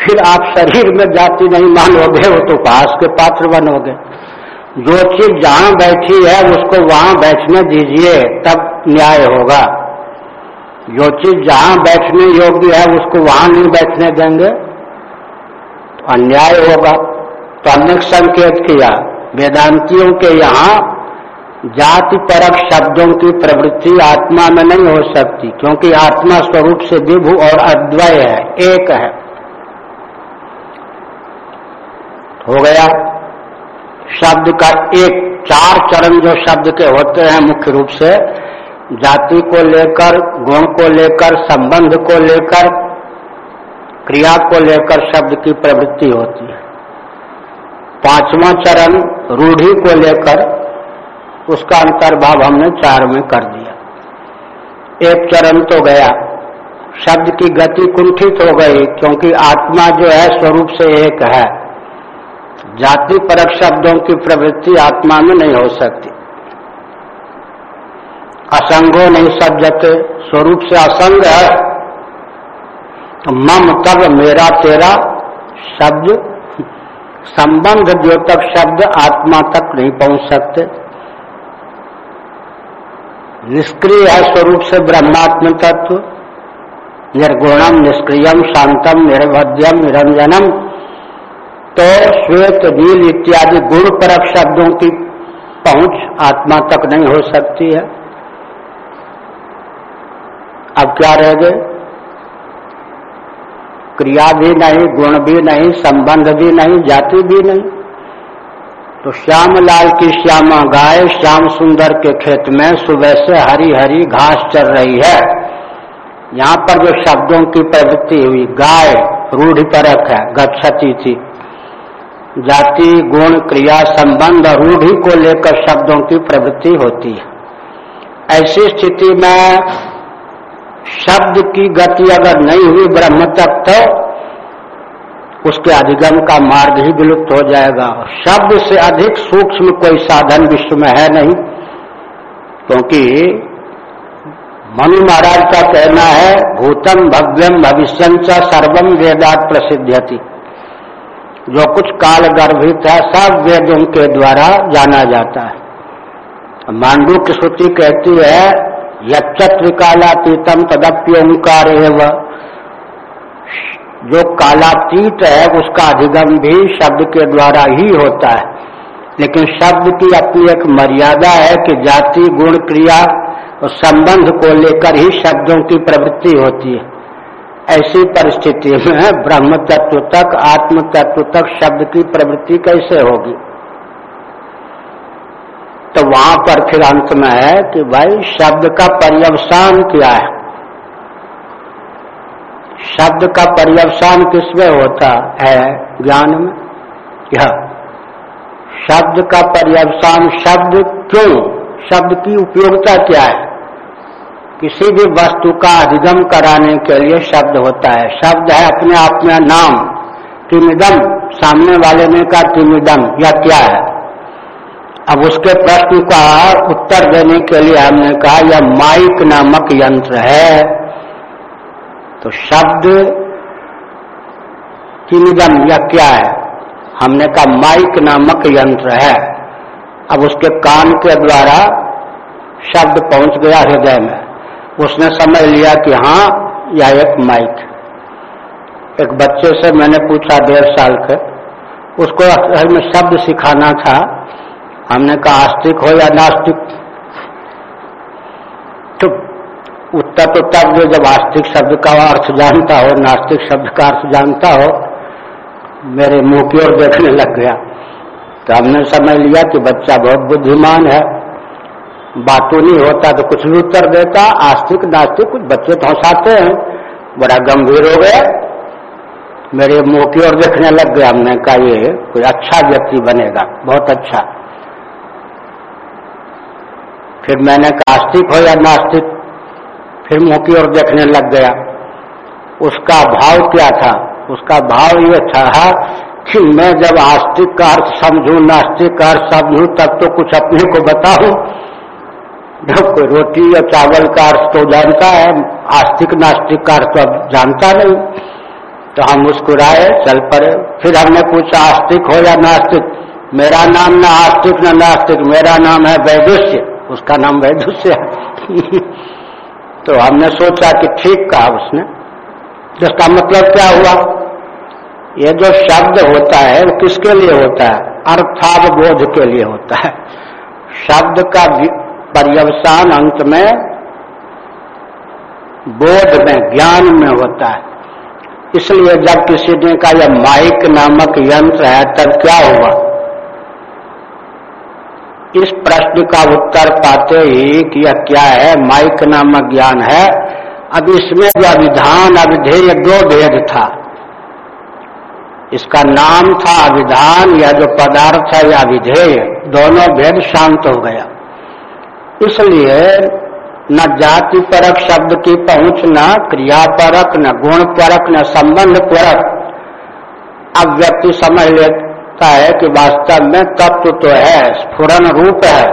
फिर आप शरीर में जाति नहीं मानोगे, वो तो पास के पात्र बनोगे। जो चीज़ जहाँ बैठी है, उसको वहाँ बैठने दीजिए, तब न्याय होगा। जो चीज़ जहाँ बैठने योग्य है, उसको वहाँ नहीं बैठने देंगे। तो अन्याय होगा। तो अनेक संकेत किया। वेदांतियों के यहाँ जाति परक शब्दों की प्रवृत्ति आत्मा में नहीं हो सकती, क्योंकि आत्मा स्वरूप से विभु और अद्वय है, एक है। हो गया? शब्द का एक, चार चरण जो शब्द के होते हैं मुख्य रूप से, जाति को लेकर, गुण को लेकर, संबंध को लेकर, क्रिया को लेकर शब्द की प्रवृत्ति होती है। पांचवा चरण रूढ़ी को लेकर उसका अंतर्भाव हमने चार में कर दिया। एक चरण तो गया, शब्द की गति कुंठित हो गई, क्योंकि आत्मा जो है स्वरूप से एक है। जाति परक शब्दों की प्रवृत्ति आत्मा में नहीं हो सकती। असंगो नहीं सज्जते, स्वरूप से असंग है। मम तब मेरा तेरा शब्द संबंध द्योतक शब्द आत्मा तक नहीं पहुँच सकते। निष्क्रिय स्वरूप से ब्रह्मात्म तत्व। निर्गुणम, निष्क्रियम, शांतम, निर्भद्यम, निरंजनम। तो श्वेत, नील इत्यादि गुण परक शब्दों की पहुँच आत्मा तक नहीं हो सकती है। अब क्या रह गए? क्रिया भी नहीं, गुण भी नहीं, संबंध भी नहीं, जाति भी नहीं। तो श्याम लाल की श्यामा गाय श्याम सुंदर के खेत में सुबह से हरी हरी घास चल रही है। यहाँ पर जो शब्दों की प्रवृत्ति हुई, गाय रूढ़ परक है गच्छती थी। जाति, गुण, क्रिया, संबंध, रूढ़ी को लेकर शब्दों की प्रवृत्ति होती है। ऐसी स्थिति में शब्द की गति अगर नहीं हुई ब्रह्म तक तो उसके अधिगम का मार्ग ही विलुप्त हो जाएगा। शब्द से अधिक सूक्ष्म कोई साधन विश्व में है नहीं, क्योंकि मनु महाराज का कहना है, भूतम भव्यम भविष्य सर्वम वेदात प्रसिद्धि जो कुछ काल गर्भित है, सब वेदों के द्वारा जाना जाता है। मांडू की श्रुति कहती है यच्चत विकालातीतम तदप्योंकार जो कालातीत है, उसका अधिगम भी शब्द के द्वारा ही होता है। लेकिन शब्द की अपनी एक मर्यादा है कि जाति, गुण, क्रिया और संबंध को लेकर ही शब्दों की प्रवृत्ति होती है। ऐसी परिस्थिति में ब्रह्म तत्व तक आत्म तत्व तक शब्द की प्रवृत्ति कैसे होगी? तो वहाँ पर फिर अंत में है कि भाई शब्द का पर्यवसान क्या है? शब्द का पर्यवसान किसमें होता है ज्ञान में? यह शब्द का पर्यवसान शब्द क्यों? शब्द की उपयोगिता क्या है? किसी भी वस्तु का अधिगम कराने के लिए शब्द होता है। शब्द है अपने आप में नाम किमिदम सामने वाले ने कहा किमिदम यह क्या है? अब उसके प्रश्न का उत्तर देने के लिए हमने कहा, यह माइक नामक यंत्र है। तो शब्द किमिदम यह क्या है? हमने कहा, माइक नामक यंत्र है। अब उसके कान के द्वारा शब्द पहुँच गया हृदय में। उसने समझ लिया कि हाँ यह एक माइक एक बच्चे से मैंने पूछा, डेढ़ साल के। उसको घर में शब्द सिखाना था। हमने कहा आस्तिक हो या नास्तिक? तो उत्तर तो तब जो जब आस्तिक शब्द का अर्थ जानता हो, नास्तिक शब्द का अर्थ जानता हो, मेरे मुँह की ओर देखने लग गया। तो हमने समझ लिया कि बच्चा बहुत बुद्धिमान है, बातों नहीं होता तो कुछ भी उत्तर देता, आस्तिक, नास्तिक, कुछ बच्चे तो हैं। बड़ा गंभीर हो गया। मेरे मुँह की ओर देखने लग गया हमने कहा, ये कोई अच्छा व्यक्ति बनेगा, बहुत अच्छा। फिर मैंने कहा आस्तिक हो या नास्तिक, फिर मुँह की ओर देखने लग गया। उसका भाव क्या था? उसका भाव ये था कि मैं जब आस्तिक का अर्थ समझू, नास्तिक का अर्थ समझू, तब तो कुछ अपने को बताऊ। जब कोई रोटी या चावल का अर्थ तो जानता है, आस्तिक, नास्तिक का अर्थ तो अब जानता नहीं तो हम मुस्कुराए चल पड़े। फिर हमने पूछा, आस्तिक हो या नास्तिक? मेरा नाम ना आस्तिक, न नास्तिक, मेरा नाम है वैदुष्य। उसका नाम वैदुष्य [LAUGHS] तो हमने सोचा कि ठीक कहा उसने। जिसका मतलब क्या हुआ? ये जो शब्द होता है, वो किसके लिए होता है? बोध के लिए होता है। शब्द का पर्यवसान अंत में बोध में, ज्ञान में होता है। इसलिए जब किसी ने कहा, यह माइक नामक यंत्र है, तब क्या हुआ? इस प्रश्न का उत्तर पाते ही कि यह क्या है? माइक नामक ज्ञान है। अब इसमें जो अभिधान अविधेय दो भेद था। इसका नाम था अभिधान, या जो पदार्थ है या विधेय दोनों भेद शांत हो गया। इसलिए न जाति परक, शब्द की पहुँच, न क्रिया परक, न गुण परक, न संबंध परक अब व्यक्ति समझ ले लगता है कि वास्तव में तत्व तो है, स्फुरन रूप है,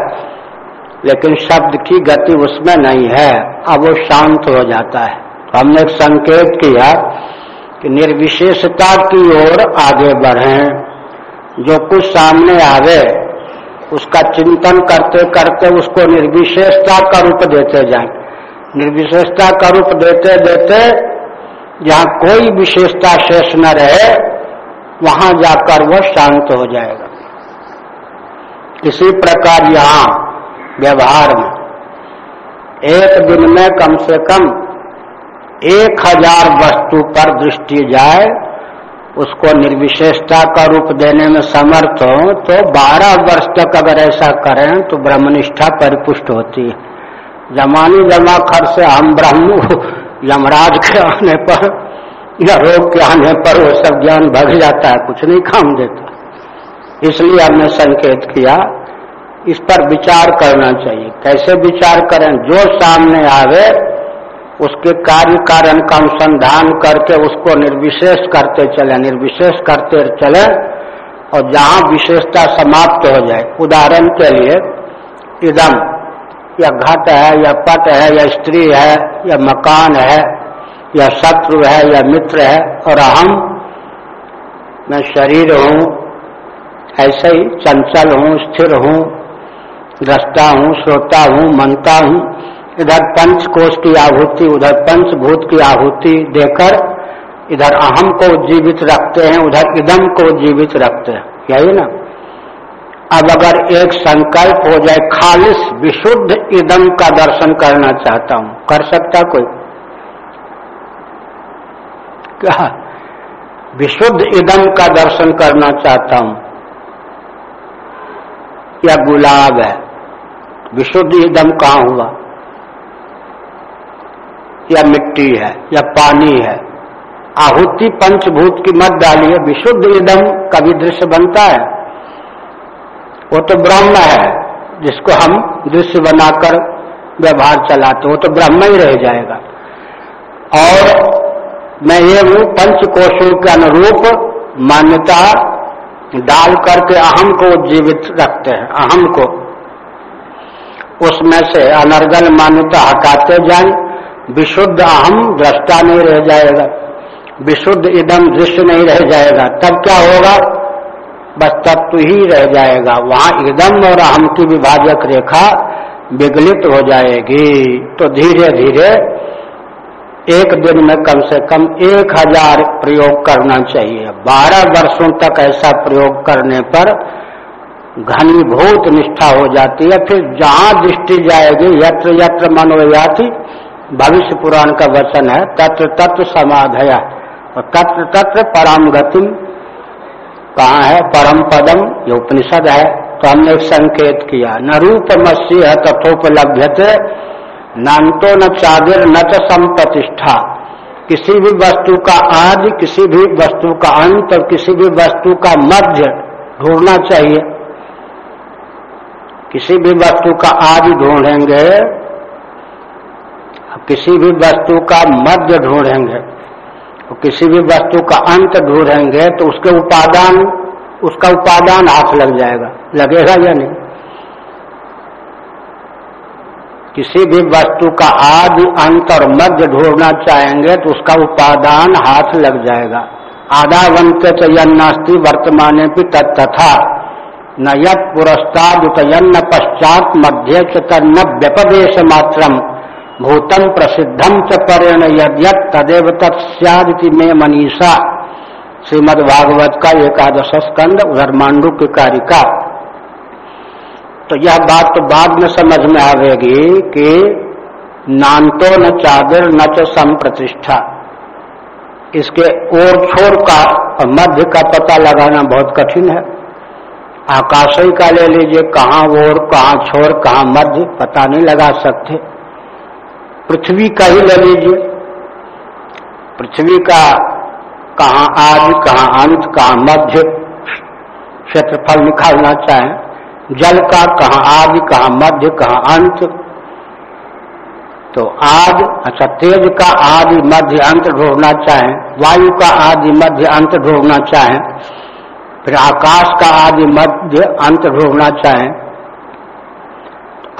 लेकिन शब्द की गति उसमें नहीं है। अब वो शांत हो जाता है। तो हमने एक संकेत किया कि निर्विशेषता की ओर आगे बढ़े। जो कुछ सामने आवे, उसका चिंतन करते करते उसको निर्विशेषता का रूप देते जाए। निर्विशेषता का रूप देते देते जहाँ कोई विशेषता शेष न रहे वहाँ जाकर वह शांत हो जाएगा। इसी प्रकार यहाँ, व्यवहार में, एक दिन में कम से कम एक हज़ार वस्तु पर दृष्टि जाए, उसको निर्विशेषता का रूप देने में समर्थ हो तो बारह वर्ष तक अगर ऐसा करें तो ब्रह्मनिष्ठा परिपुष्ट होती है। जमानी जमा खर्च से हम ब्रह्म यमराज के आने पर रोग के आने पर वो सब ज्ञान भग जाता है, कुछ नहीं काम देता। इसलिए हमने संकेत किया, इस पर विचार करना चाहिए। कैसे विचार करें? जो सामने आवे, उसके कार्य कारण का अनुसंधान करके उसको निर्विशेष करते चले, निर्विशेष करते चले, और जहाँ विशेषता समाप्त हो जाए। उदाहरण के लिए, इदम, या घट है, या पट है, या स्त्री है, या मकान है या शत्रु है या मित्र है और अहम, मैं शरीर हूँ, ऐसे ही चंचल हूँ, स्थिर हूँ, दृष्टा हूँ, श्रोता हूँ, मनता हूँ। इधर पंच कोष की आहुति, उधर पंचभूत की आहुति देकर इधर अहम को जीवित रखते हैं, उधर इदम को जीवित रखते हैं। यही ना? अब अगर एक संकल्प हो जाए, खालिश, विशुद्ध इदम का दर्शन करना चाहता हूँ। कर सकता कोई? क्या विशुद्ध इदम का दर्शन करना चाहता हूँ। या गुलाब है। विशुद्ध इदम कहाँ हुआ? या मिट्टी है, या पानी है। आहुति पंचभूत की मत डालिए, विशुद्ध इदम का भी दृश्य बनता है। वो तो ब्रह्म है, जिसको हम दृश्य बनाकर व्यवहार चलाते वो तो ब्रह्म ही रह जाएगा। और मैं ये हूँ पंच कोशों के अनुरूप मान्यता डाल करके अहम को जीवित रखते हैं, अहम को। उसमें से अनर्गल मान्यता हटाते जाए, विशुद्ध अहम दृष्टा नहीं रह जाएगा, विशुद्ध इदम दृश्य नहीं रह जाएगा, तब क्या होगा? बस तत्व ही रह जाएगा, वहाँ इदम और अहम की विभाजक रेखा विगलित हो जाएगी। तो धीरे धीरे एक दिन में कम से कम एक हज़ार प्रयोग करना चाहिए। बारह वर्षों तक ऐसा प्रयोग करने पर घनीभूत निष्ठा हो जाती है। फिर जहाँ दृष्टि जाएगी, यत्र यत्र मनोयाति भविष्य पुराण का वचन है, तत्र तत्र समाधया। और तत्र तत्र परम गति कहाँ है? परम पदम, ये उपनिषद है। तो हमने संकेत किया, न रूप मसीह तथोपलभ्यते नान्तो न चादिर, न च संप्रतिष्ठा। किसी भी वस्तु का आदि, किसी भी वस्तु का अंत और किसी भी वस्तु का मध्य ढूंढना चाहिए। किसी भी वस्तु का आदि ढूंढेंगे किसी भी वस्तु का मध्य ढूंढेंगे तो किसी भी वस्तु का अंत ढूंढेंगे तो उसके उपादान, उसका उपादान हाथ लग जाएगा। लगेगा या नहीं? किसी भी वस्तु का आदि अंत और मध्य ढूंढना चाहेंगे तो उसका उपादान हाथ लग जाएगा। आधा वंत नास्ती वर्तमान भी तथा। न यत पुरस्ताद उतयन्न पश्चात मध्य च तन्न व्यपदेश मात्रम भूतम प्रसिद्धम च परेण यद्यत तदेव तत्ति में मनीषा। श्रीमद भागवत का एकादश स्कंद उधर मांडू की कारिका तो यह बात तो बाद में समझ में आवेगी कि नानतो न चादर, न च संप्रतिष्ठा। इसके ओर छोर का मध्य का पता लगाना बहुत कठिन है। आकाशई का ले लीजिए, कहाँ ओर, कहाँ छोर, कहाँ मध्य, पता नहीं लगा सकते। पृथ्वी का ही ले लीजिए। पृथ्वी का कहाँ आदि कहाँ अंत, कहाँ मध्य क्षेत्रफल निकालना चाहे। जल का कहा आदि कहा मध्य, कहा अंत? तो आदि अच्छा तेज का आदि मध्य अंत ढूंढना चाहे, वायु का आदि मध्य अंत ढूंढना चाहे, फिर आकाश का आदि मध्य अंत ढूंढना चाहे,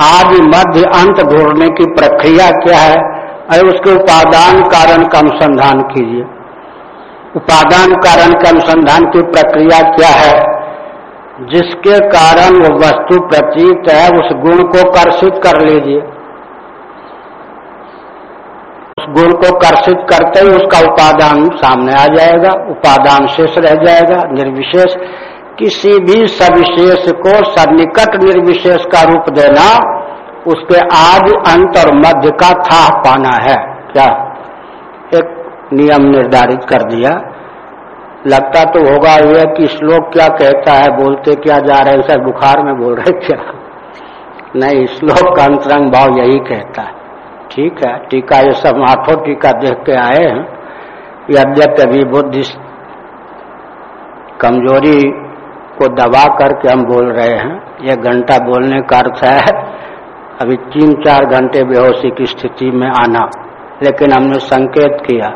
आदि मध्य अंत ढूँढने की प्रक्रिया क्या है? अरे उसके उपादान कारण का अनुसंधान कीजिए। उपादान कारण के अनुसंधान की प्रक्रिया क्या है? जिसके कारण वो वस्तु प्रतीत है, उस गुण को कर्षित कर लीजिए। उस गुण को कर्षित करते ही उसका उपादान सामने आ जाएगा, उपादान शेष रह जाएगा, निर्विशेष। किसी भी सविशेष को सन्निकट निर्विशेष का रूप देना, उसके आदि अंत और मध्य का था पाना है। क्या? एक नियम निर्धारित कर दिया। लगता तो होगा यह कि श्लोक क्या कहता है, बोलते क्या जा रहे हैं सर बुखार में बोल रहे क्या? नहीं, श्लोक का अंतरंग भाव यही कहता है। ठीक है, टीका ये सब आठों टीका देख के आए हैं। यद्यपि अभी बुद्धि कमज़ोरी को दबा करके हम बोल रहे हैं एक घंटा बोलने का अर्थ है, अभी तीन चार घंटे बेहोशी की स्थिति में आना। लेकिन हमने संकेत किया।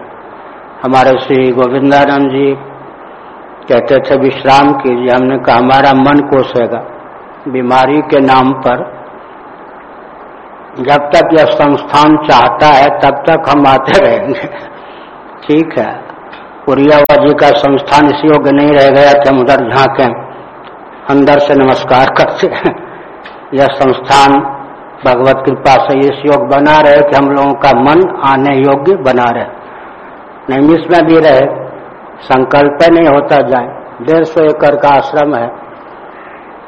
हमारे श्री गोविंदानंद जी कहते थे, विश्राम कीजिए, हमने कहा, हमारा मन कोसेगा। बीमारी के नाम पर जब तक यह संस्थान चाहता है, तब तक हम आते रहेंगे। ठीक है। पुरियावा जी का संस्थान इस योग्य नहीं रह गया कि हम उधर झांके। अंदर से नमस्कार करते हैं। यह संस्थान भगवत कृपा से इस योग बना रहे कि हम लोगों का मन आने योग्य बना रहे। नहीं, इसमें भी रहे। संकल्प नहीं होता जाए। डेढ़ सौ एकड़ का आश्रम है।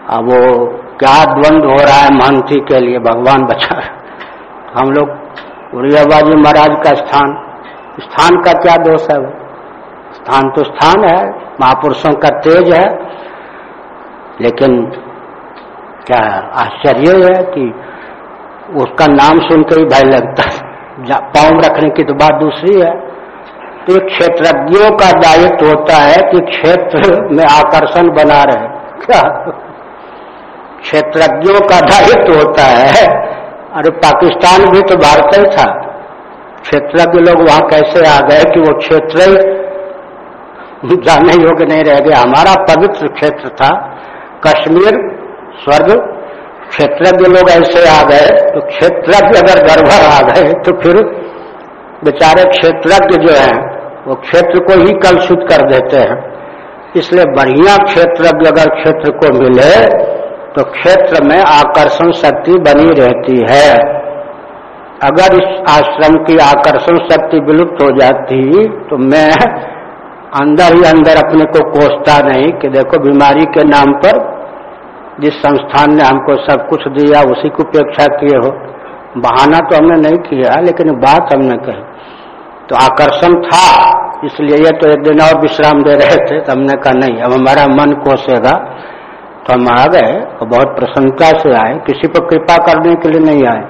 अब वो क्या द्वंद हो रहा है महंती के लिए, भगवान बचा हम लोग उड़ियाबाजी महाराज का स्थान। स्थान का क्या दोष है वो? स्थान तो स्थान है, महापुरुषों का तेज है। लेकिन क्या आश्चर्य है कि उसका नाम सुनकर ही भय लगता है। पाँव रखने की तो बात दूसरी है। तो क्षेत्रज्ञों का दायित्व होता है कि क्षेत्र में आकर्षण बना रहे। क्या? क्षेत्रज्ञों का दायित्व होता है। अरे, पाकिस्तान भी तो भारत ही था। क्षेत्रज्ञ लोग वहाँ कैसे आ गए कि वो क्षेत्र जाने योग्य नहीं रह गया हमारा पवित्र क्षेत्र था। कश्मीर, स्वर्ग, क्षेत्रज्ञ लोग ऐसे आ गए। तो क्षेत्रज्ञ अगर गड़बड़ आ गए तो फिर बेचारे क्षेत्रज्ञ जो हैं वो क्षेत्र को ही कलुषित कर देते हैं। इसलिए बढ़िया क्षेत्र अगर क्षेत्र को मिले तो क्षेत्र में आकर्षण शक्ति बनी रहती है। अगर इस आश्रम की आकर्षण शक्ति विलुप्त हो जाती तो मैं अंदर ही अंदर अपने को कोसता नहीं कि देखो बीमारी के नाम पर जिस संस्थान ने हमको सब कुछ दिया, उसी की उपेक्षा किए हो। बहाना तो हमने नहीं किया, लेकिन बात हमने कही। तो आकर्षण था, इसलिए ये तो एक दिन और विश्राम दे रहे थे तो हमने कहा नहीं, अब हमारा मन कोसेगा। तो हम आ गए और बहुत प्रसन्नता से आए, किसी पर कृपा करने के लिए नहीं आए।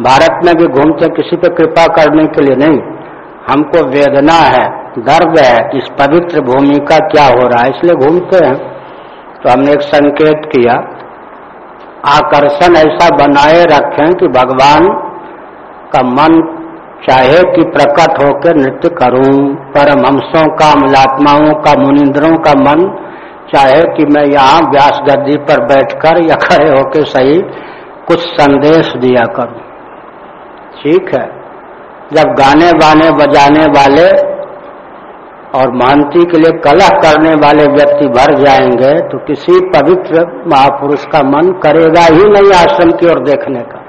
भारत में भी घूमते किसी पर कृपा करने के लिए नहीं। हमको वेदना है दर्द है इस पवित्र भूमि का क्या हो रहा है, इसलिए घूमते हैं। तो हमने एक संकेत किया, आकर्षण ऐसा बनाए रखें कि भगवान का मन चाहे कि प्रकट होकर नृत्य करूँ परमहंसों का अमलात्माओं का, मुनिंद्रों का मन, चाहे कि मैं यहाँ व्यास गद्दी पर बैठकर या खड़े होकर सही कुछ संदेश दिया करूँ। ठीक है। जब गाने वाने बजाने वाले और महंती के लिए कलह करने वाले व्यक्ति भर जाएँगे तो किसी पवित्र महापुरुष का मन करेगा ही नहीं आश्रम की ओर देखने का।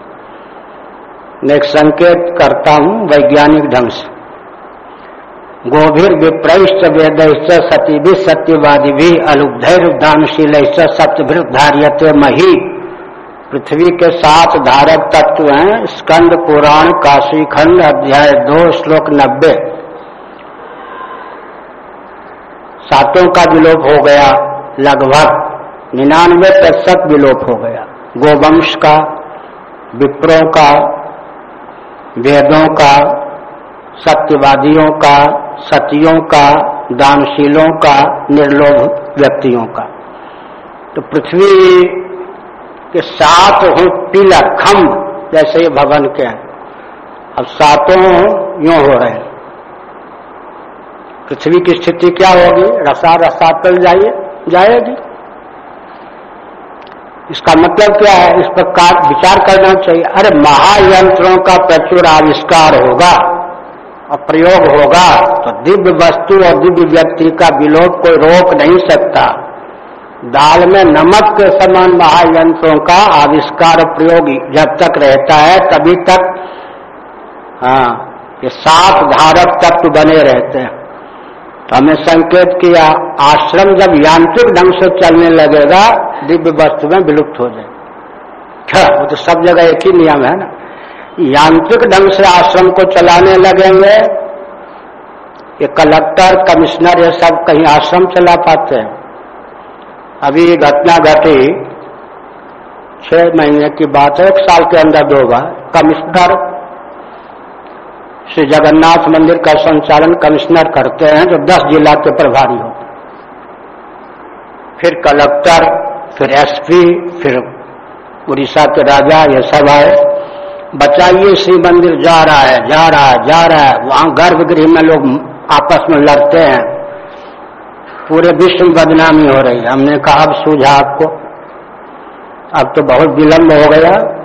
मैं एक संकेत करता हूँ वैज्ञानिक ढंग से। गोभीर विप्रैष्ट वेद सती भी सत्यवादी भी अलुब्धैर दानशील सत्यभृत मही। पृथ्वी के सात धारक तत्व हैं, स्कंद पुराण, काशी खंड, अध्याय दो, श्लोक नब्बे। सातों का विलोप हो गया, लगभग निन्यानवे प्रतिशत विलोप हो गया। गोवंश का, विप्रों का वेदों का, सत्यवादियों का सतियों का, दानशीलों का, निर्लोभ व्यक्तियों का। तो पृथ्वी के सात हो पिलर खम्भ जैसे भवन के हैं। अब सातों यो हो रहे हैं। पृथ्वी की स्थिति क्या होगी? रसा रसातल जाइए, जाएगी। इसका मतलब क्या है? इस पर विचार करना चाहिए। अरे महायंत्रों का प्रचुर आविष्कार होगा और प्रयोग होगा तो दिव्य वस्तु और दिव्य व्यक्ति का विलोप कोई रोक नहीं सकता। दाल में नमक के समान महायंत्रों का आविष्कार प्रयोग जब तक रहता है, तभी तक हाँ ये सात धारक तत्व बने रहते हैं। हमें संकेत किया, आश्रम जब यांत्रिक ढंग से चलने लगेगा, दिव्य वस्तु में विलुप्त हो जाए क्या वो तो सब जगह एक ही नियम है ना। यांत्रिक ढंग से आश्रम को चलाने लगेंगे, ये कलेक्टर, कमिश्नर, ये सब कहीं आश्रम चला पाते हैं। अभी ये घटना घटी, छह महीने की बात है, एक साल के अंदर बार। कमिश्नर श्री जगन्नाथ मंदिर का संचालन कमिश्नर करते हैं, जो दस जिला के प्रभारी होते फिर कलेक्टर फिर एसपी फिर उड़ीसा के राजा, ये सब आए। बचाइए श्री मंदिर, जा रहा है, जा रहा है, जा रहा है। वहाँ गर्भगृह में लोग आपस में लड़ते हैं। पूरे विश्व में बदनामी हो रही है। हमने कहा, अब सूझा आपको। अब तो बहुत विलंब हो गया।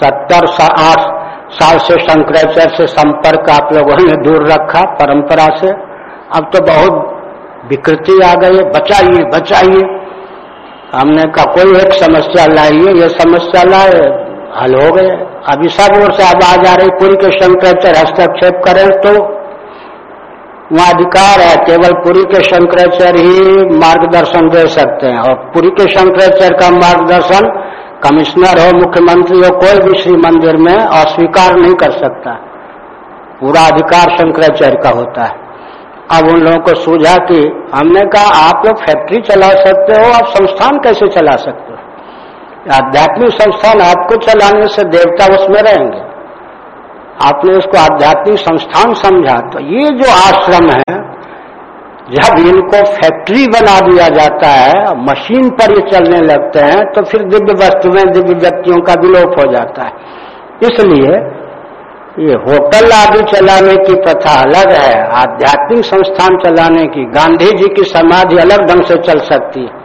सत्तर आठ साल से शंकराचार्य से संपर्क आप लोगों ने दूर रखा परंपरा से। अब तो बहुत विकृति आ गई है। बचाइए बचाइए। हमने कहा, कोई एक समस्या लाइए, ये समस्या लाए, हल हो गए। अभी सब ओर से आवाज़ आ रही पूरी के शंकराचार्य, हस्तक्षेप करें तो। वहाँ अधिकार है, केवल पुरी के शंकराचार्य ही मार्गदर्शन दे सकते हैं। और पुरी के शंकराचार्य का मार्गदर्शन कमिश्नर हो, मुख्यमंत्री हो, कोई भी श्री मंदिर में अस्वीकार नहीं कर सकता। पूरा अधिकार शंकराचार्य का होता है। अब उन लोगों को सूझा कि हमने कहा, आप लोग फैक्ट्री चला सकते हो, आप संस्थान कैसे चला सकते हो? आध्यात्मिक संस्थान आपको चलाने से देवता उसमें रहेंगे। आपने उसको आध्यात्मिक संस्थान समझा तो ये जो आश्रम है जब इनको फैक्ट्री बना दिया जाता है, मशीन पर ये चलने लगते हैं तो फिर दिव्य वस्तुएँ, दिव्य व्यक्तियों का विलोप हो जाता है। इसलिए ये होटल आदि चलाने की प्रथा अलग है, आध्यात्मिक संस्थान चलाने की गांधी जी की समाधि अलग ढंग से चल सकती है।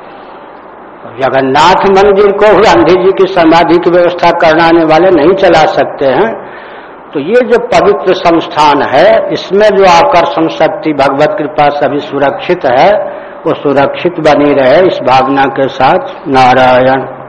जगन्नाथ मंदिर को गांधी जी की समाधि की व्यवस्था कराने वाले नहीं चला सकते हैं तो ये जो पवित्र संस्थान है, इसमें जो आकर्षण शक्ति, भगवत कृपा सभी सुरक्षित है, वो सुरक्षित बनी रहे इस भावना के साथ, नारायण।